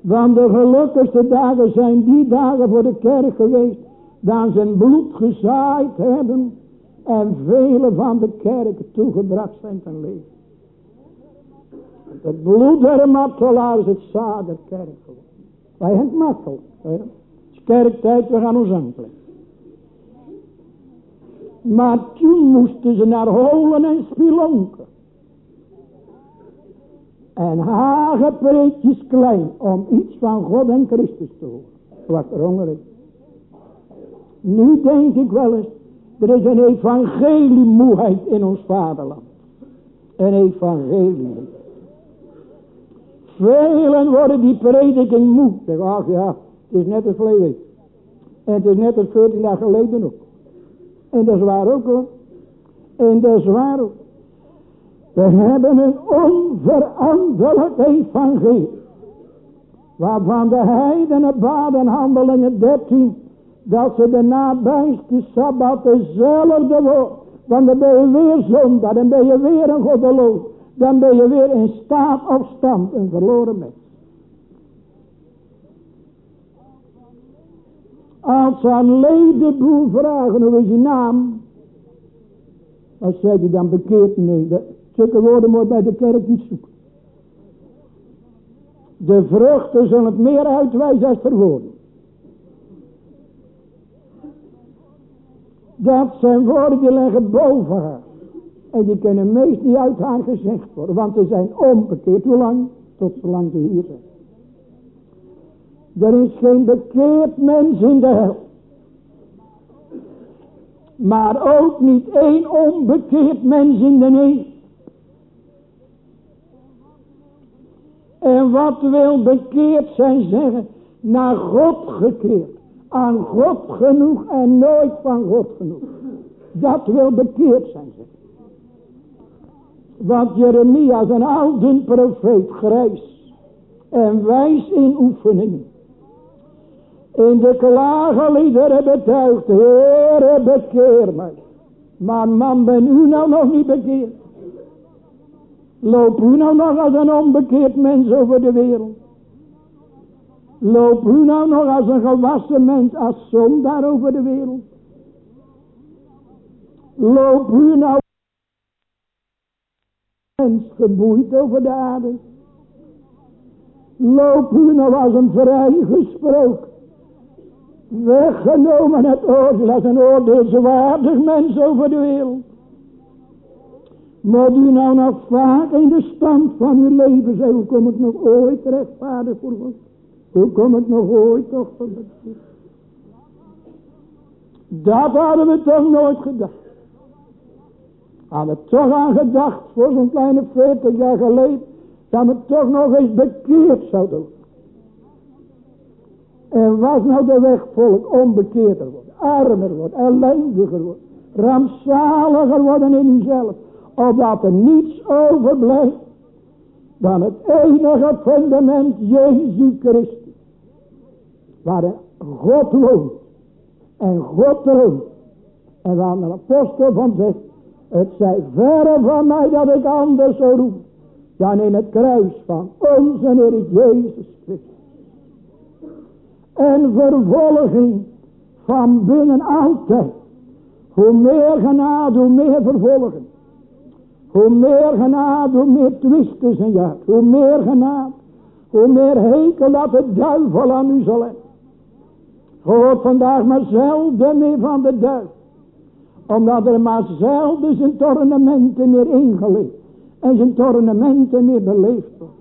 Want de gelukkigste dagen zijn die dagen voor de kerk geweest. Dat ze bloed gezaaid hebben. En vele van de kerken toegebracht zijn ten leven. Het bloed der martelaar is het zaad der kerk. Wij hebben makkelijk. Het is kerktijd, we gaan ons aankleed. Maar toen moesten ze naar holen en spilonken. En hagepreetjes klein om iets van God en Christus te horen. Wat er honger is. Nu denk ik wel eens, er is een evangeliemoeheid in ons vaderland. Een evangelie. Velen worden die prediking moe. Zeg, ach ja, het is net als verleden En het is net als 14 dagen geleden ook. En dat is waar ook hoor. En dat is waar ook. We hebben een onveranderlijk evangelie. Waarvan de heidenen baden handelingen 13. Dat ze de nabijste Sabbat dezelfde woord. Want dan ben je weer zondag. Dan ben je weer een goddeloos dan ben je weer in staat of stand een verloren mens. Als ze aan ledenboel vragen hoe is je naam, wat zei hij dan bekeerd? Nee, dat, zulke woorden moet bij de kerk niet zoeken. De vruchten zullen het meer uitwijzen als de woorden. Dat zijn woorden die leggen boven haar. En die kunnen meest niet uit haar gezegd worden. Want ze zijn onbekeerd. Hoe lang? Tot zolang ze hier zijn. Er is geen bekeerd mens in de hel. Maar ook niet één onbekeerd mens in de nee. En wat wil bekeerd zijn zeggen? Naar God gekeerd. Aan God genoeg en nooit van God genoeg. Dat wil bekeerd zijn zeggen. Want Jeremia een oude profeet, grijs en wijs in oefeningen. In de klageliederen betuigt, Heere bekeer mij. Maar man, ben u nou nog niet bekeerd? Loop u nou nog als een onbekeerd mens over de wereld? Loop u nou nog als een gewassen mens, als zondaar over de wereld? Loop u nou mens geboeid over de aarde? Loop u nou als een vrijgesproken, weggenomen het oordeel als een oordeelswaardig mens over de wereld? Moet u nou nog vaak in de stand van uw leven zeggen, hoe kom ik nog ooit rechtvaardig voor God? Hoe kom ik nog ooit toch van Dat hadden we toch nooit gedacht. Hadden we toch aan gedacht voor zo'n kleine 40 jaar geleden. Dat we toch nog eens bekeerd zouden worden. En was nou de weg volk onbekeerder worden, armer worden, ellendiger worden, rampzaliger worden in uzelf opdat er niets overblijft dan het enige fundament Jezus Christus. Waar God woont en God. En waar de apostel van zegt, het zij verre van mij dat ik anders zou roepen dan in het kruis van onze Heer Jezus Christus. En vervolging van binnen altijd. Hoe meer genade, hoe meer vervolging. Hoe meer genade, hoe meer twist is en ja. Hoe meer genade, hoe meer hekel dat de duivel aan u zal hebben. Hoort vandaag maar zelden meer van de duivel. Omdat er maar zelden zijn tornementen meer ingeleefd. En zijn tornementen meer beleefd worden.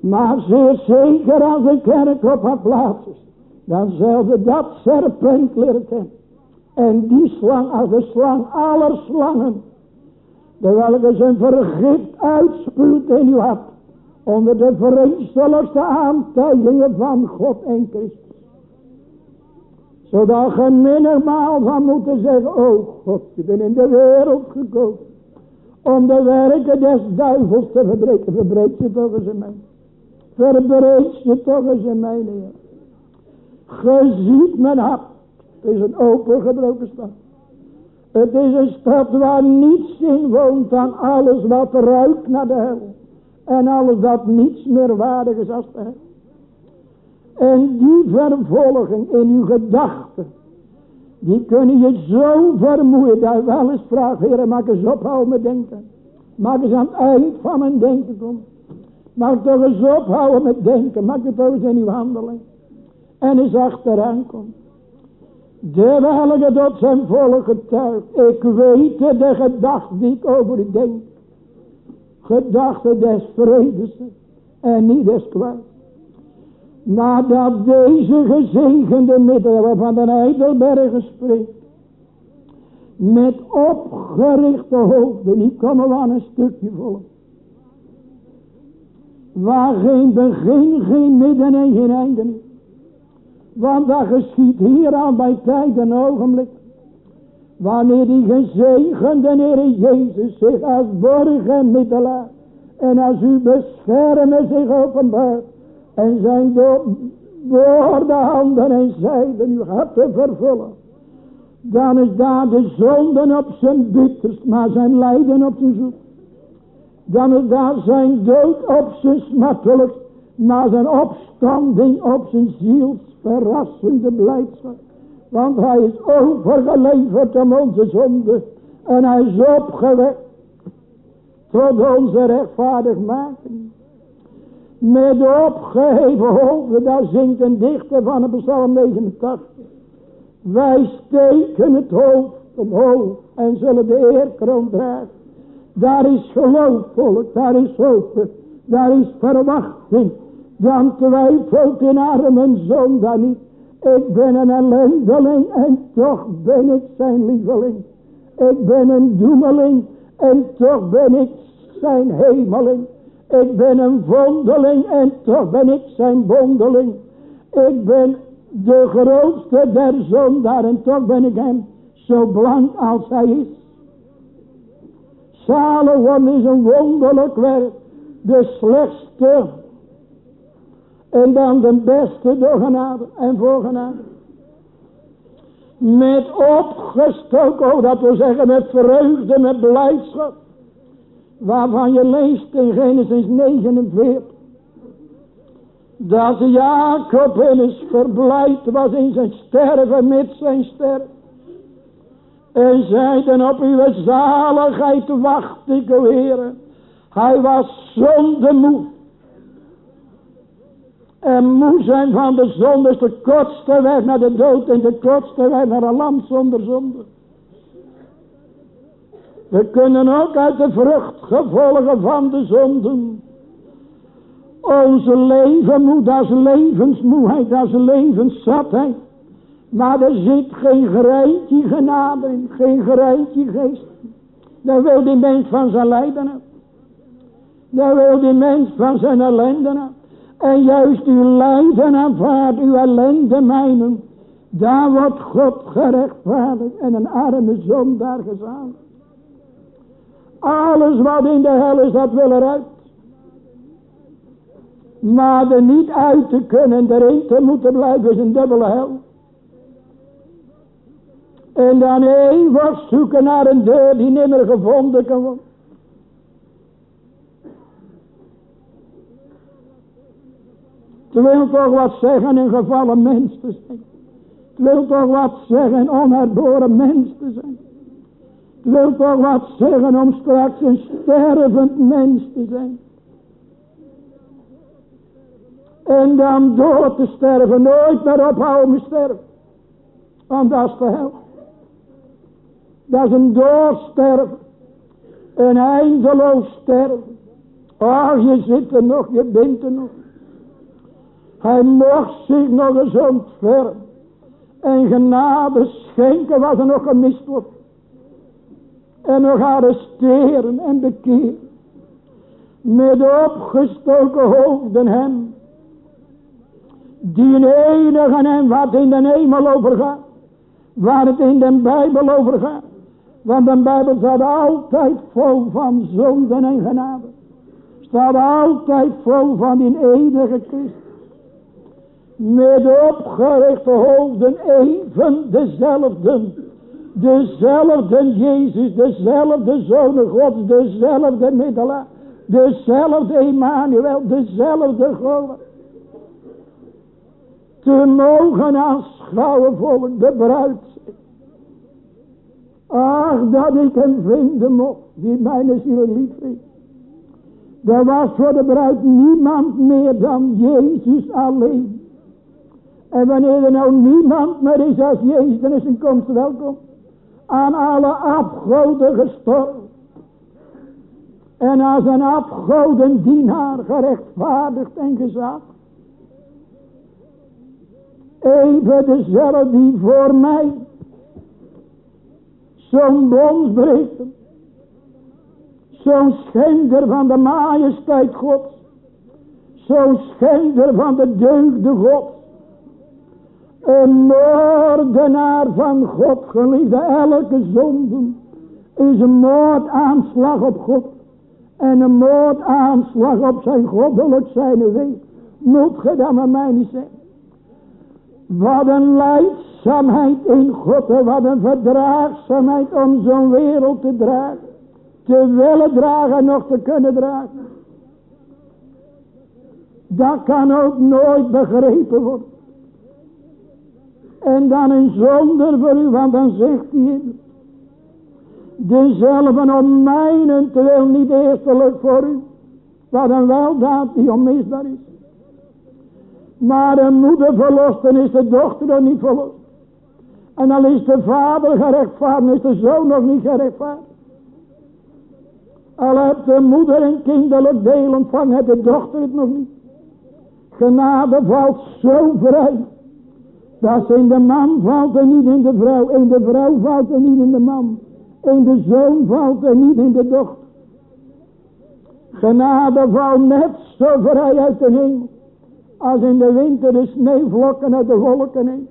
Maar zeer zeker als de kerk op haar plaats is. Dan zal ze dat serpent leren kennen. En die slang als de slang aller slangen de welke zijn vergift uitspuwt in uw hart. Onder de vreselijkste aantuigingen van God en Christus. Zodat je mindermaal van moeten zeggen. Oh God, je bent in de wereld gekomen. Om de werken des duivels te verbreken. Verbreek ze toch eens in mij. Verbreek ze toch eens in mij neer. Ge ziet mijn hart. Het is een open gebroken stad. Het is een stad waar niets in woont dan alles wat ruikt naar de hel. En alles dat niets meer waardig is als de hel. En die vervolging in uw gedachten. Die kunnen je zo vermoeien. Dat wel eens vraag. Heer maak eens ophouden met denken. Maak eens aan het eind van mijn denken komen. Maak toch eens ophouden met denken. Maak het toch in uw handeling. En eens achteraan komt. De welke tot zijn volk getuigt. Ik weet de gedachte die ik over u denk. Gedachte des vredes en niet des kwaad. Nadat deze gezegende middelen waarvan de Heidelberger spreekt. Met opgerichte hoofden. Die komen we een stukje volk. Waar geen begin, geen midden en geen einde is. Want dat geschiet hier al bij tijd en ogenblik. Wanneer die gezegende Heer Jezus zich als borg en. En als u beschermen zich openbaart. En zijn door, de handen en zijden uw hart te vervullen. Dan is daar de zonden op zijn bitterst. Maar zijn lijden op zijn zoet. Dan is daar zijn dood op zijn smartelijkst. Maar zijn opstanding op zijn ziels verrassende blijdschap. Want hij is overgeleverd om onze zonde. En hij is opgewekt tot onze rechtvaardigmaking. Met opgeheven hoofden, daar zingt een dichter van de psalm 89. Wij steken het hoofd omhoog en zullen de eerkroon dragen. Daar is geloof volk, daar is hoop, daar is verwachting. Dan twijfelt in armen zondaar niet. Ik ben een ellendeling en toch ben ik zijn lieveling. Ik ben een doemeling en toch ben ik zijn hemeling. Ik ben een vondeling en toch ben ik zijn bondeling. Ik ben de grootste der zondaar en toch ben ik hem zo blank als hij is. Worden is een wonderlijk werk. De slechtste en dan de beste door genade en voor genade. Met opgestoken, oh, dat wil zeggen met vreugde, met blijdschap. Waarvan je leest in Genesis 49. Dat Jacob in eens verblijd was in zijn sterven, met zijn sterven. En zeiden op uw zaligheid wacht ik, heren. Hij was zonder moe. En moe zijn van de zonde is de kortste weg naar de dood en de kortste weg naar een land zonder zonde. We kunnen ook uit de vrucht gevolgen van de zonden. Onze leven moet, is levensmoeheid, is levenszatheid. Maar er zit geen greintje genade in, geen greintje geest. Dan wil die mens van zijn lijden Dan wil die mens van zijn ellende En juist uw lijden aanvaardt, uw ellende mijnen. Daar wordt God gerechtvaardigd en een arme zondaar gezaagd. Alles wat in de hel is, dat wil eruit. Maar er niet uit te kunnen, erin te moeten blijven, is een dubbele hel. En dan eeuwig zoeken naar een deur die nimmer gevonden kan worden. Het wil toch wat zeggen een gevallen mens te zijn. Het wil toch wat zeggen een onherboren mens te zijn. Wil toch wat zeggen om straks een stervend mens te zijn. En dan door te sterven, nooit meer ophouden met sterven. Want dat is de hel. Dat is een doorsterven. Een eindeloos sterven. Oh, je zit er nog, je bent er nog. Hij mocht zich nog eens ontfermen. En genade schenken wat er nog gemist wordt. En nog arresteren en bekeren. Met opgestoken hoofden hem. Die enige en wat in de hemel overgaat. Waar het in de Bijbel over gaat. Want de Bijbel staat altijd vol van zonden en genade. Staat altijd vol van die enige Christus. Met opgerichte hoofden even dezelfde. Dezelfde Jezus, dezelfde Zoon Gods, dezelfde middelaar. Dezelfde Emmanuel, dezelfde God. Te mogen aanschouwen voor de bruid Ach, dat ik hem vinden mocht, die mijn ziel lief heeft. Er was voor de bruid niemand meer dan Jezus alleen. En wanneer er nou niemand meer is als Jezus, dan is een komst welkom. Aan alle afgoden gestorven. En als een afgoden dienaar gerechtvaardigd en gezag. Even dezelfde die voor mij Zo'n bronsbreker. Zo'n schender van de majesteit Gods. Zo'n schender van de deugde Gods. Een moordenaar van God geliefde. Elke zonde is een moordaanslag op God. En een moordaanslag op zijn goddelijk zijn weg. Moet ge dat met mij niet zeggen. Wat een leidzaamheid in God en wat een verdraagzaamheid om zo'n wereld te dragen. Te willen dragen en nog te kunnen dragen. Dat kan ook nooit begrepen worden. En dan een zonder voor u, want dan zegt hij Dezelfde om terwijl niet eerstelijk voor u. Wat een weldaad die onmisbaar is. Maar een moeder verlost, dan is de dochter nog niet verlost. En dan is de vader gerechtvaardigd, is de zoon nog niet gerechtvaardigd. Al heeft de moeder een kinderlijk deel ontvangen, heeft de dochter het nog niet. Genade valt zo vrij. Dat in de man valt en niet in de vrouw. In de vrouw valt en niet in de man. In de zoon valt en niet in de dochter. Genade valt net zo vrij uit de hemel. Als in de winter de sneeuwvlokken uit de wolken heen.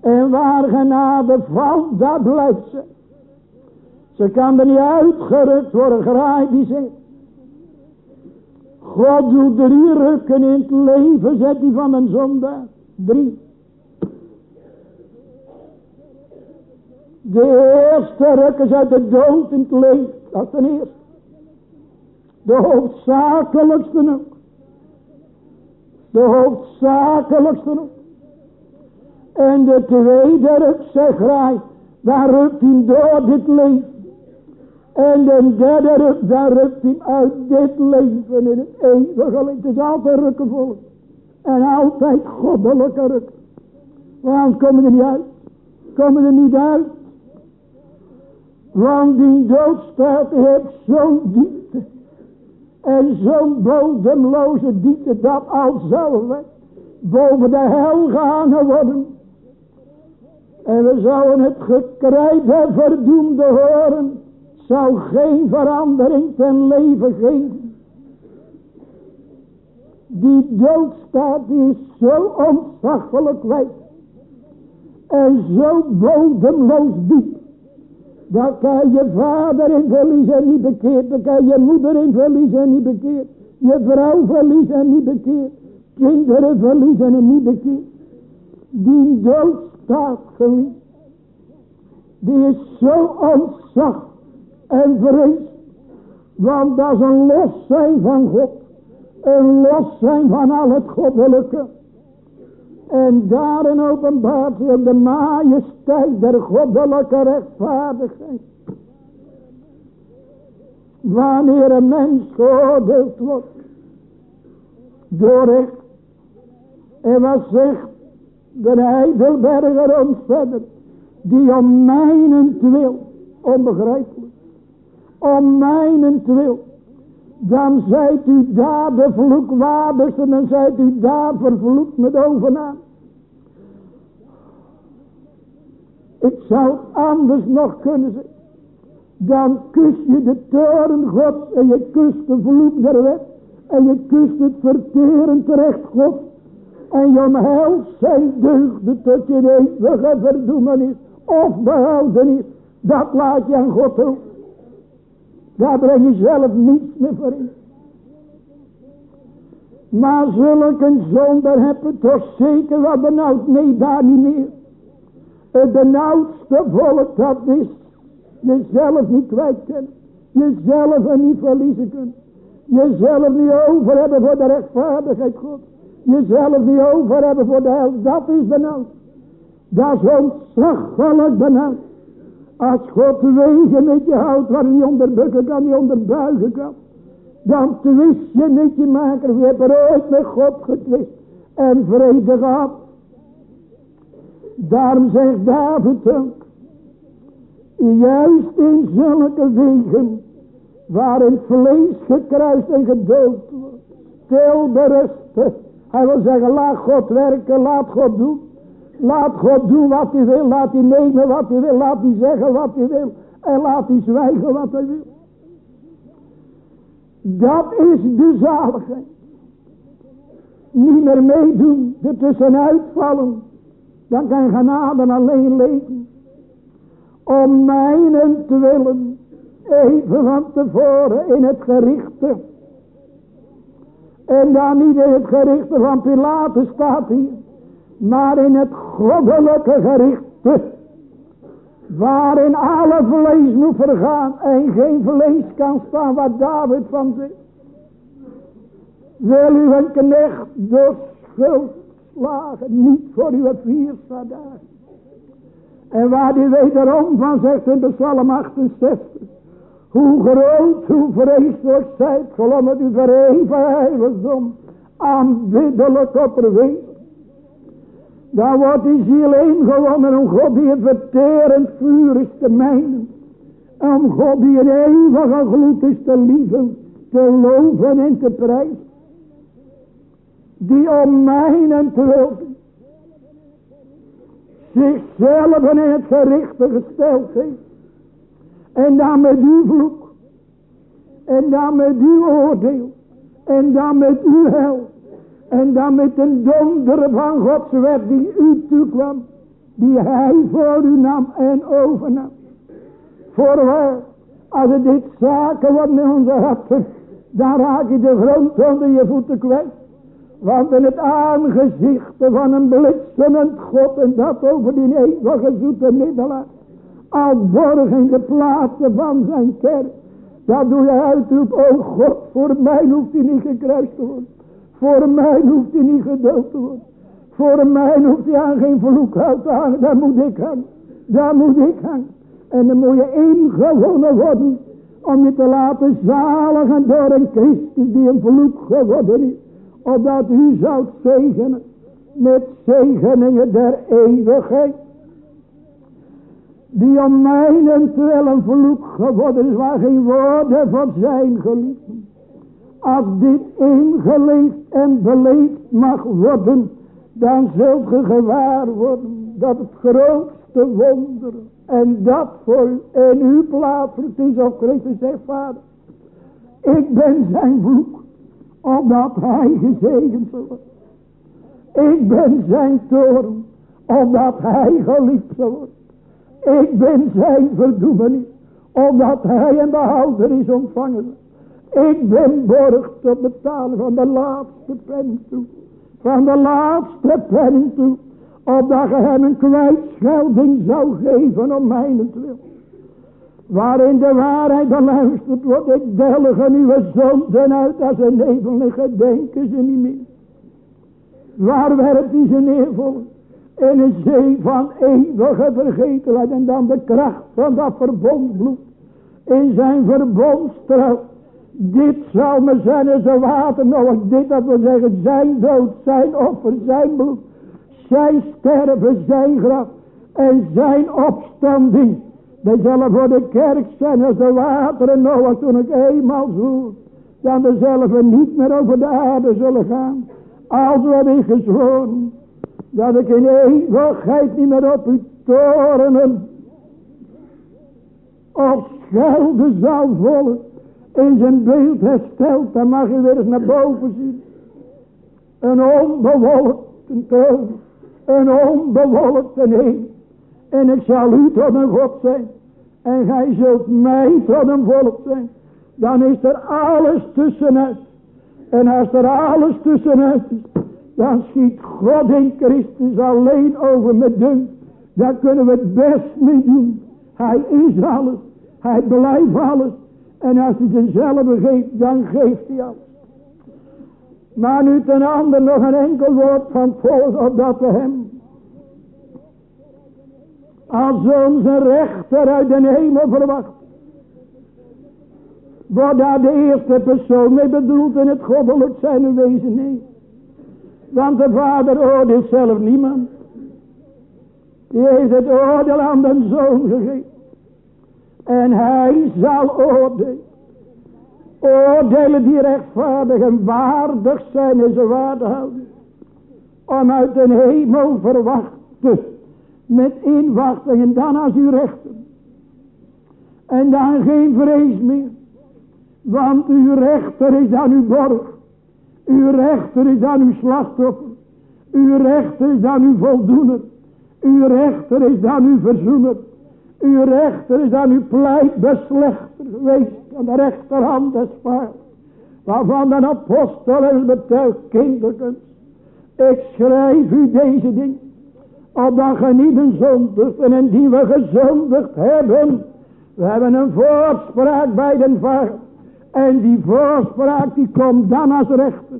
En waar genade valt, daar blijft ze. Ze kan er niet uitgerukt worden, graai die zegt. God doet drie rukken in het leven, zet hij van een zondaar. Drie. De eerste ruk is uit de dood in het leven. Dat is de eerste. De hoofdzakelijkste ook. De hoofdzakelijkste ook. En de tweede ruk zegt hij, daar rukt hij door dit leven. En de derde ruk, daar rukt hij uit dit leven in het eeuwige leven. Het is altijd rukken volk. En altijd goddelijke. Want komen er niet uit. Komen er niet uit. Want die doodstaat heeft zo'n diepte. En zo'n bodemloze diepte dat al we boven de hel gehangen worden. En we zouden het gekrijt der verdoemde horen. Zou geen verandering ten leven geven. Die doodstaat is zo ontzaglijk wijd. En zo bodemloos diep. Daar kan je vader in verliezen en niet bekeerd. Daar kan je moeder in verliezen en niet bekeerd. Je vrouw verliezen en niet bekeerd. Kinderen verliezen en niet bekeerd. Die dood staat geliefd. Die is zo ontzag en vrees. Want dat is een los zijn van God. Een los zijn van al het goddelijke. En daarin openbaart zich de majesteit der goddelijke rechtvaardigheid. Wanneer een mens geoordeeld wordt. Door recht. En wat zegt de Heidelberger ons verder. Die om mijnentwil. Onbegrijpelijk. Om mijnentwil dan zijt u daar de vloekwaardigste, dan zijt u daar vervloekt met overnaam. Ik zou anders nog kunnen zeggen. Dan kus je de toren gods en je kust de vloek der wet. En je kust het verterend terecht God. En je omhelst zijn deugden tot je eeuwige verdoemenis of behoudenis. Dat laat je aan God ook. Daar breng je zelf niets meer voor in. Maar zulke zonder hebben toch zeker wat benauwd. Nee, daar niet meer. Het benauwdste volk dat is. Jezelf niet kwijt kunnen. Jezelf niet verliezen kunnen. Jezelf niet over hebben voor de rechtvaardigheid God. Jezelf niet over hebben voor de hel. Dat is benauwd. Dat is ontzaglijk benauwd. Als God wegen met je houdt waar niet onder bukken kan, niet onder buigen kan. Dan twist je met je maker. Je hebt er ooit met God getwist. En vrede gehad. Daarom zegt David ook. Juist in zulke wegen. Waarin vlees gekruist en gedood wordt. Stil berusten. Hij wil zeggen laat God werken. Laat God doen. Laat God doen wat hij wil. Laat hij nemen wat hij wil. Laat hij zeggen wat hij wil. En laat hij zwijgen wat hij wil. Dat is de zaligheid. Niet meer meedoen. Er tussenuit vallen. Dan kan genade alleen leven. Om mijnen te willen. Even van tevoren in het gerichte. En dan niet in het gerichte van Pilatus staat hier maar in het goddelijke gerichte, waarin alle vlees moet vergaan en geen vlees kan staan wat David van zegt. Wil u een knecht door schuld slagen, niet voor uw vier daar. En waar die wederom van zegt in de Psalm 68. Hoe groot, hoe vreselijk zijt, geloof met uw verheven heiligdom, aanbiddelijk opperwees. Daar wordt die ziel ingewonnen om God die het verterend vuur is te mijnen. Om God die een eeuwige gloed is te lieven, te loven en te prijzen. Die om mijnen wil zichzelf in het gerichte gesteld heeft. En dan met uw vloek En dan met uw oordeel. En dan met uw hel. En dan met een donder van Gods wet die u toekwam. Die hij voor u nam en overnam. Voorwaar. Als het dit zaken worden in onze harten. Dan raak je de grond onder je voeten kwijt. Want in het aangezicht van een bliksemend God. En dat over die eeuwige zoete middelaar. Al borg in de plaatsen van zijn kerk. Dat doe je uitroep. O God voor mij hoeft hij niet gekruist te worden. Voor mij hoeft hij niet gedood te worden. Voor mij hoeft hij aan geen vloek uit te hangen. Daar moet ik hangen. Daar moet ik hangen. En dan moet je ingewonnen worden. Om je te laten zaligen door een Christus die een vloek geworden is. Opdat u zoudt zegenen. Met zegeningen der eeuwigheid. Die om mijnentwil een vloek geworden is. Waar geen woorden van zijn geliefden. Als dit ingeleefd en beleefd mag worden. Dan zult ge gewaar worden. Dat het grootste wonder. En dat voor in uw plaats is op Christus zegt vader. Ik ben zijn vloek. Opdat hij gezegend zal worden. Ik ben zijn toren. Opdat hij geliefd zal worden. Ik ben zijn verdoemenis. Omdat hij een behouder is ontvangen. Ik ben borg te betalen van de laatste penning toe. Van de laatste penning toe. Opdat je hem een kwijtschelding zou geven om mijnentwil. Waarin de waarheid beluisterd wordt. Ik delgen uw zonden uit als een nevel en gedenken ze niet meer. Waar werpt hij ze neervallen? In een zee van eeuwige vergetelheid. En dan de kracht van dat verbondsbloed. In zijn verbondstrouw. Dit zal me zijn als een water nog. Dit dat wil zeggen zijn dood, zijn offer, zijn bloed. Zijn sterven, zijn graf. En zijn opstanding. Dat zal voor de kerk zijn als de wateren Noach toen ik eenmaal zoer. Dan dezelfde niet meer over de aarde zullen gaan. Als wat ik gezworen. Dat ik in eeuwigheid niet meer op u torenen. Of schelden zal volgen. In zijn beeld hersteld. Dan mag je weer eens naar boven zien. Een onbewolkte toon. Een onbewolkte heen. En ik zal u tot een God zijn. En gij zult mij tot een volk zijn. Dan is er alles tussenuit. En als er alles tussenuit is. Dan schiet God in Christus alleen over met dunk. Daar kunnen we het best mee doen. Hij is alles. Hij blijft alles. En als hij zichzelf geeft, dan geeft hij alles. Maar nu ten ander nog een enkel woord van volk, opdat we hem als onze rechter uit de hemel verwacht. Wordt daar de eerste persoon mee bedoeld in het goddelijk zijn en wezen? Nee. Want de vader oordeelt zelf niemand. Die heeft het oordeel aan de zoon gegeven. En hij zal oordelen. Oordelen die rechtvaardig en waardig zijn en ze waarde houden. Om uit de hemel verwachten met inwachting dan als u rechten. En dan geen vrees meer. Want uw rechter is aan uw borg. Uw rechter is aan uw slachtoffer. Uw rechter is aan uw voldoener. Uw rechter is aan uw verzoener. Uw rechter is aan uw pleitbeslechter geweest. Aan de rechterhand des vaders. Waarvan de apostel is betuigd kinderkens. Ik schrijf u deze dingen opdat ge niet zondigt en die we gezondigd hebben. We hebben een voorspraak bij den vader. En die voorspraak die komt dan als rechter.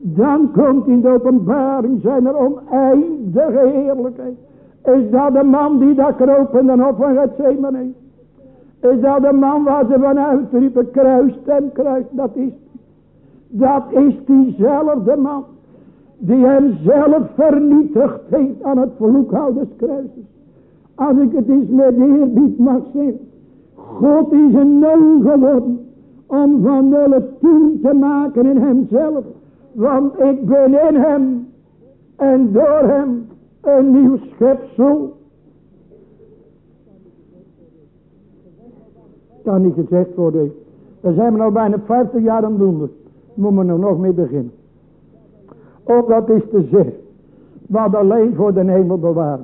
Dan komt in de openbaring zijn er oneindige heerlijkheid. Is dat de man die daar kroop in de hof van Gethsemane? Is dat de man waar ze van uitriepen, kruist en kruist, dat is Dat is diezelfde man die hem zelf vernietigd heeft aan het vloekhouderskruis. Als ik het eens met eerbied mag zeggen. God is een nul geworden om van nul tien te maken in hemzelf. Want ik ben in hem en door hem een nieuw schepsel. Kan niet gezegd worden. Daar zijn we nou bijna 50 jaar aan doen. Moeten we nou nog mee beginnen. Ook dat is te zeggen. Wat alleen voor de hemel bewaard.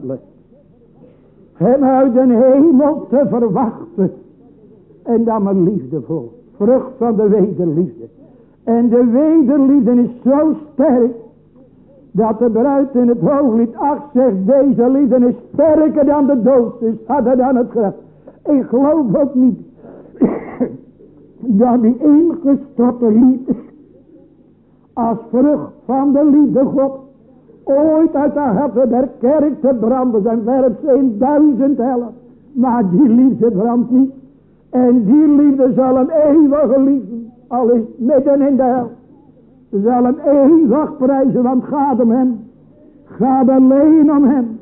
Hem uit de hemel te verwachten. En dan maar liefdevol. Vrucht van de wederliefde. En de wederliefde is zo sterk. Dat de bruid in het hooglied 8 zegt. Deze liefde is sterker dan de dood. Is harder dan het graf. Ik geloof ook niet. dat die ingestorte liefde. Als vrucht van de liefde God. Ooit uit de harten der kerk te branden. Zijn werp ze in duizend hellen. Maar die liefde brandt niet. En die liefde zal een eeuwige liefde. Al is midden in de hel. Zal hem eeuwig prijzen. Want gaat om hem. Gaat alleen om hem.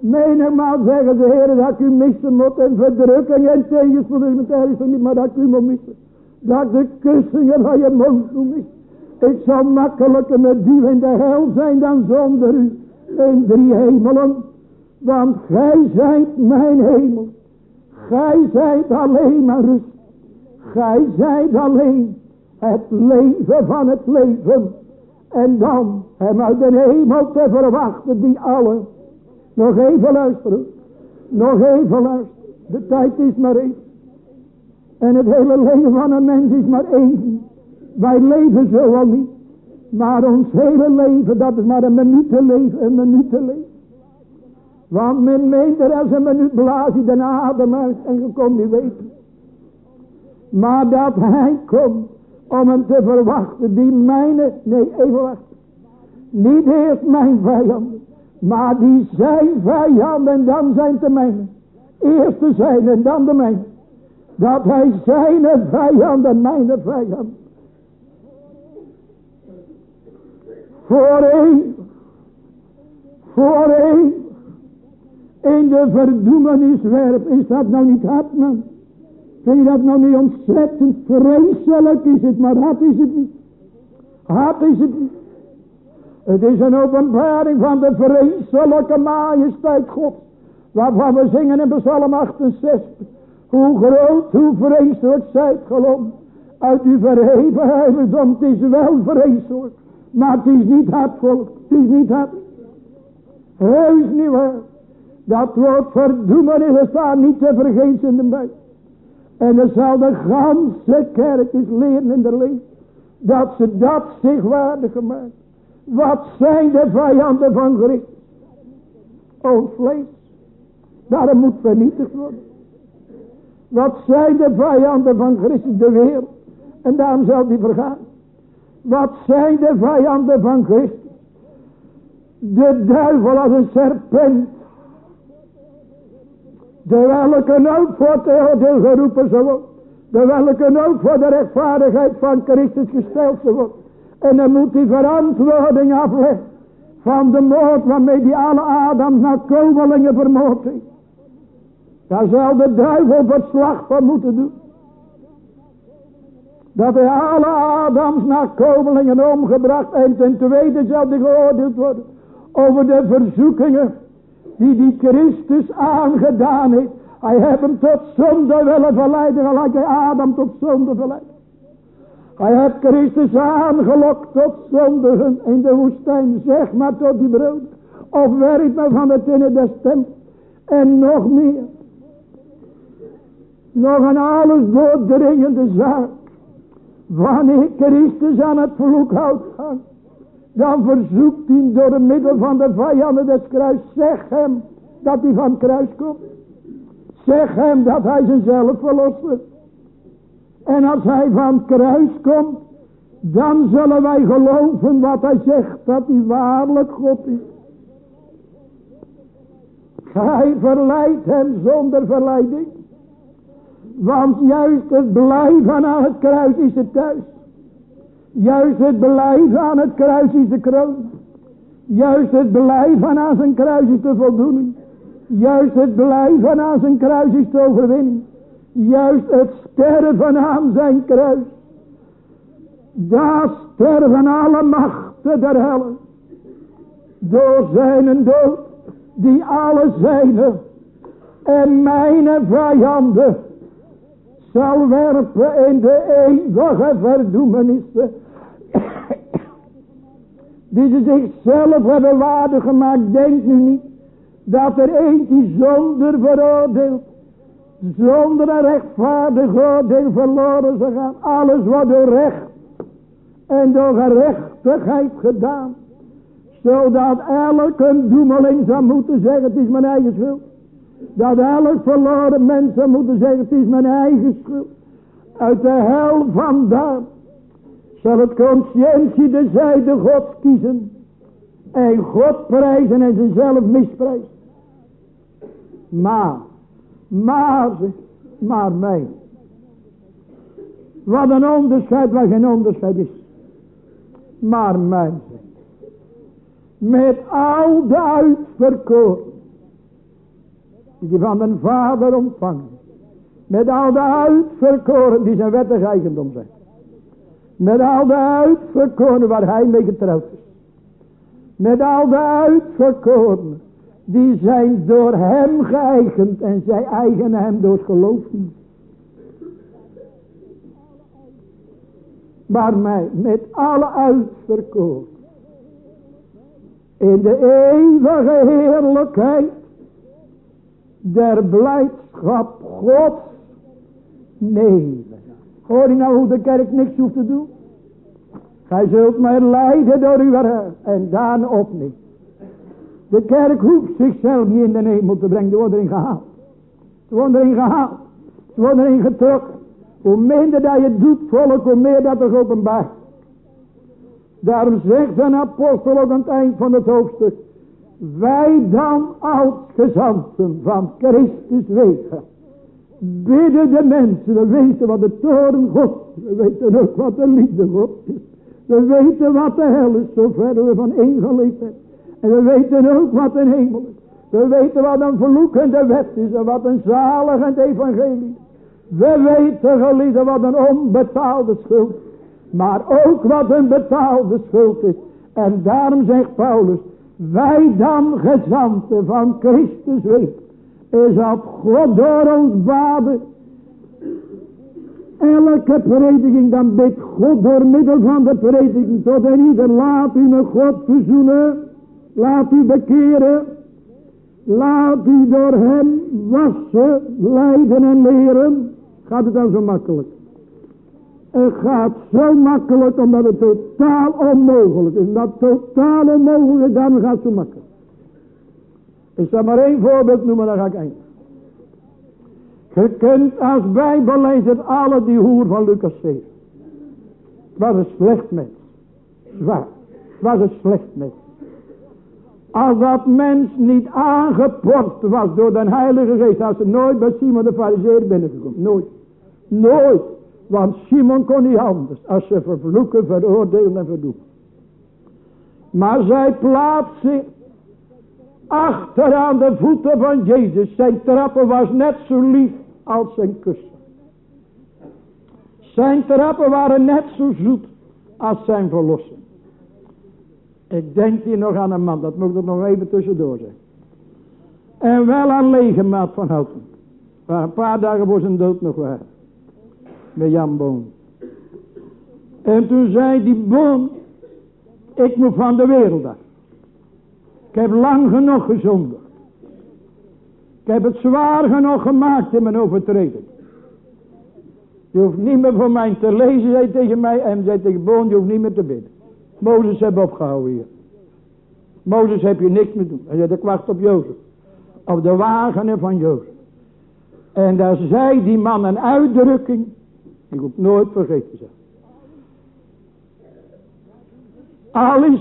Menigmaal zeggen de Heer dat ik u missen moet. En verdrukking en tegenspoed is niet. Maar dat ik u moet missen. Dat de kussingen van je mond moet missen. Ik zal makkelijker met u in de hel zijn dan zonder u. In drie hemelen. Want gij zijt mijn hemel. Gij zijt alleen maar rust. Gij zijt alleen het leven van het leven. En dan hem uit de hemel te verwachten die alle. Nog even luisteren. Nog even luisteren. De tijd is maar één. En het hele leven van een mens is maar één. Wij leven zo al niet. Maar ons hele leven, dat is maar een minuut leven, een minuut leven. Want men meent er als een minuut blaas je de adem uit en je komt niet weten. Maar dat hij komt om hem te verwachten, die mijne, nee even wachten. Niet eerst mijn vijanden, maar die zijn vijanden en dan zijn de mijne. Eerst de zijn en dan de mijne. Dat hij zijn vijanden, mijn vijanden. Voor een, voor een, in de verdoemenis werp. Is dat nou niet hard man? Vind je dat nou niet ontzettend vreselijk is het, maar hard is het niet. Hard is het niet. Het is een openbaring van de vreselijke majesteit God. Waarvan we zingen in Psalm 68. Hoe groot, hoe vreselijk zijt geloof. Uit uw verheven heiligdom. Het is wel vreselijk. Maar het is niet hard volk. Het is niet hard. Heus niet waar. Dat woord verdoemen is staan niet te vergeten in de buik. En er zal de ganse kerk eens leren in de leven. Dat ze dat zich waardig gemaakt. Wat zijn de vijanden van Christus? Ons vlees. Daarom moet vernietigd worden. Wat zijn de vijanden van Christus? De wereld. En daarom zal die vergaan. Wat zijn de vijanden van Christus? De duivel als een serpent. De welke ook voor te oordeel geroepen zal worden. De welke ook voor de rechtvaardigheid van Christus gesteld zal worden. En dan moet die verantwoording afleggen. Van de moord waarmee die alle Adams naar komelingen vermoord heeft. Daar zal de duivel verslag van moeten doen. Dat hij alle Adams nakomelingen omgebracht. En ten tweede zal hij geoordeeld worden. Over de verzoekingen. Die die Christus aangedaan heeft. Hij heeft hem tot zonde willen verleiden. Gelijk hij Adam tot zonde verleid. Hij heeft Christus aangelokt tot zondigen in de woestijn. Zeg maar tot die brood. Of werk maar van de tinnen des stem. En nog meer. Nog een alles doordringende zaak. Wanneer Christus aan het vloekhout hangt. Dan verzoekt hij door middel van de vijanden des kruis. Zeg hem dat hij van het kruis komt. Zeg hem dat hij zichzelf verlost. En als hij van het kruis komt. Dan zullen wij geloven wat hij zegt. Dat hij waarlijk God is. Hij verleidt hem zonder verleiding. Want juist het blijven aan het kruis is het thuis. Juist het blijven aan het kruis is de kroon. Juist het blijven aan zijn kruis is de voldoening. Juist het blijven aan zijn kruis is de overwinning. Juist het sterven aan zijn kruis. Daar sterven alle machten der helle. Door zijn dood. Die alle zijne. En mijn vijanden zal werpen in de eeuwige verdoemenissen. Die ze zichzelf hebben waardig gemaakt. Denk nu niet dat er eentje zonder veroordeeld. Zonder een rechtvaardig oordeel verloren ze gaan. Alles wordt door recht en door gerechtigheid gedaan. Zodat elke doemeling zou moeten zeggen het is mijn eigen schuld. Dat elk verloren mens zou moeten zeggen het is mijn eigen schuld. Uit de hel vandaan zal het conscientie de zijde God kiezen. En God prijzen en zichzelf misprijzen. Maar, maar, maar mij. Wat een onderscheid waar geen onderscheid is. Maar mensen. Met al de uitverkoren. Die van mijn vader ontvangen. Met al de uitverkoren die zijn wettig eigendom zijn. Met al de uitverkoren waar hij mee getrouwd is. Met al de uitverkoren. Die zijn door hem geëigend. En zij eigenen hem door geloof niet. Maar mij met alle uitverkoren. In de eeuwige heerlijkheid. Der blijdschap Gods. Nee. Hoor je nou hoe de kerk niks hoeft te doen? Gij zult mij leiden door uw raad en dan op niet. De kerk hoeft zichzelf niet in de hemel te brengen. Ze worden erin gehaald. Ze worden erin gehaald. Ze worden erin getrokken. Hoe minder dat je doet volk, hoe meer dat er openbaar. Daarom zegt een apostel aan het eind van het hoofdstuk. Wij dan als gezanten van Christus wegen bidden de mensen. We weten wat de toren God We weten ook wat de liefde God is. We weten wat de hel is. Zover we van één geleefd hebben. En we weten ook wat een hemel is. We weten wat een verloekende wet is. En wat een zaligend evangelie We weten geliefde wat een onbetaalde schuld Maar ook wat een betaalde schuld is. En daarom zegt Paulus. Wij dan gezanten van Christus weten is dat God door ons baden. Elke prediking, dan bidt God door middel van de prediking tot en ieder. Laat u met God verzoenen. Laat u bekeren. Laat u door hem wassen, lijden en leren. Gaat het dan zo makkelijk? Het gaat zo makkelijk omdat het totaal onmogelijk is. Dat totaal onmogelijk, dan gaat zo makkelijk. Ik zal maar één voorbeeld noemen, dan ga ik eind. Je kunt als bijbellezer alle die hoer van Lucas 7. Het was een slecht mens. Zwaar. Het was een slecht mens. Als dat mens niet aangepost was door de heilige geest. Had ze nooit bij Simon de fariseer binnengekomen. Nooit. Nooit. Want Simon kon niet anders. Als ze vervloeken, veroordelen en verdoen. Maar zij plaatst zich achter aan de voeten van Jezus. Zijn trappen was net zo lief als zijn kussen. Zijn trappen waren net zo zoet als zijn verlossing. Ik denk hier nog aan een man, dat moet ik er nog even tussendoor zeggen. En wel aan legermaat van Houten. Waar een paar dagen voor zijn dood nog waren. Jan Boon. En toen zei die Boon, ik moet van de wereld af. Ik heb lang genoeg gezondigd. Ik heb het zwaar genoeg gemaakt in mijn overtreding. Je hoeft niet meer voor mij te lezen, zei tegen mij. En zei tegen Boon, je hoeft niet meer te bidden. Mozes heb opgehouden hier. Mozes heb je niks meer doen. Hij zei, ik wacht op Jozef. Op de wagen van Jozef. En daar zei die man een uitdrukking. Ik nooit vergeten zijn. Al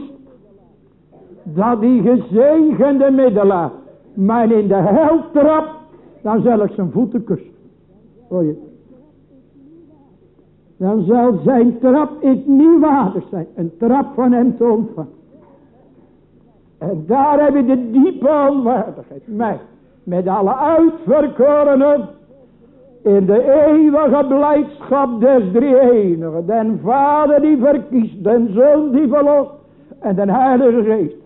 dat die gezegende middelaar mij in de hel trapt, dan zal ik zijn voeten kussen. Hoor? Dan zal zijn trap ik niet waardig zijn. Een trap van hem te ontvangen. En daar heb je de diepe onwaardigheid. Mij. Met alle uitverkorenen. In de eeuwige blijdschap des drie-enigen. Den Vader die verkiest. Den Zoon die verlost. En den Heilige Geest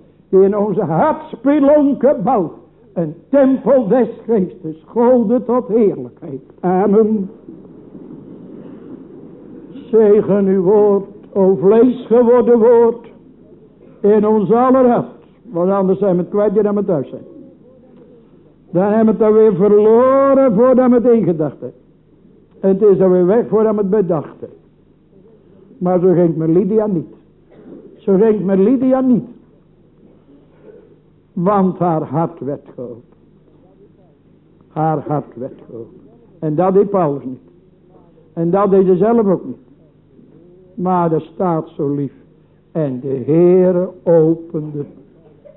in onze hartspelonken bouwt. Een tempel des geestes, gode tot heerlijkheid. Amen. Zegen uw woord, o vlees geworden woord, in ons aller hart. Want anders zijn we het kwijt dan we thuis zijn. Dan hebben we het dan weer verloren voordat we het ingedacht hebben. En het is dan weer weg voordat we het bedacht hebben. Maar zo ging het met Lydia niet. Zo ging het met Lydia niet. Want haar hart werd geopend. Haar hart werd geopend. En dat deed Paulus niet. En dat deed ze zelf ook niet. Maar er staat zo lief. En de Heere opende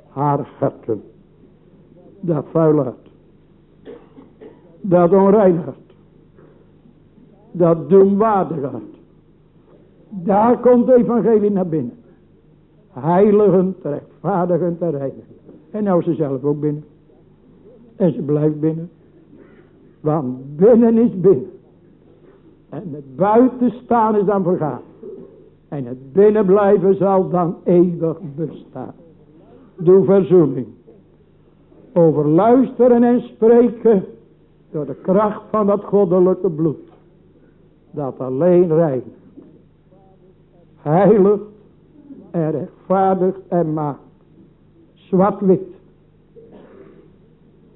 haar harten. Dat vuile. Dat onrein hart. Dat doemwaardige hart. Daar komt het evangelie naar binnen. Heiligend, rechtvaardigend en reinigend. En nou ze zelf ook binnen. En ze blijft binnen. Want binnen is binnen. En het buiten staan is dan vergaan. En het binnenblijven zal dan eeuwig bestaan. Doe verzoening. Over luisteren en spreken. Door de kracht van dat goddelijke bloed. Dat alleen reinigt. Heilig en rechtvaardig en maakt. Zwart-wit.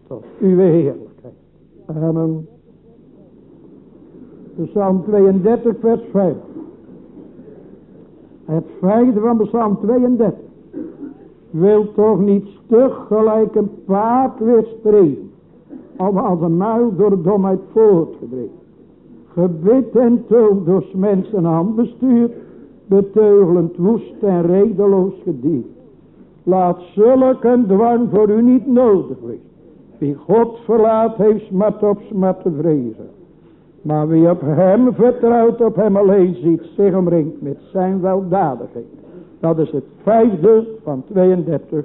Tot uw heerlijkheid. Amen. Psalm 32 vers 5. Het vijfde van Psalm 32. Wil toch niet stug gelijk een paard weerstreven. Of als een muil door domheid voortgedreven. Gebit en toon door mensen hand bestuurd. Beteugelend woest en redeloos gediend. Laat zulk een dwang voor u niet nodig wezen. Wie God verlaat heeft smart op smart te vrezen. Maar wie op hem vertrouwt, op hem alleen ziet, zich omringt met zijn weldadigheid. Dat is het vijfde van 32.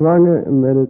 Aanvangen met.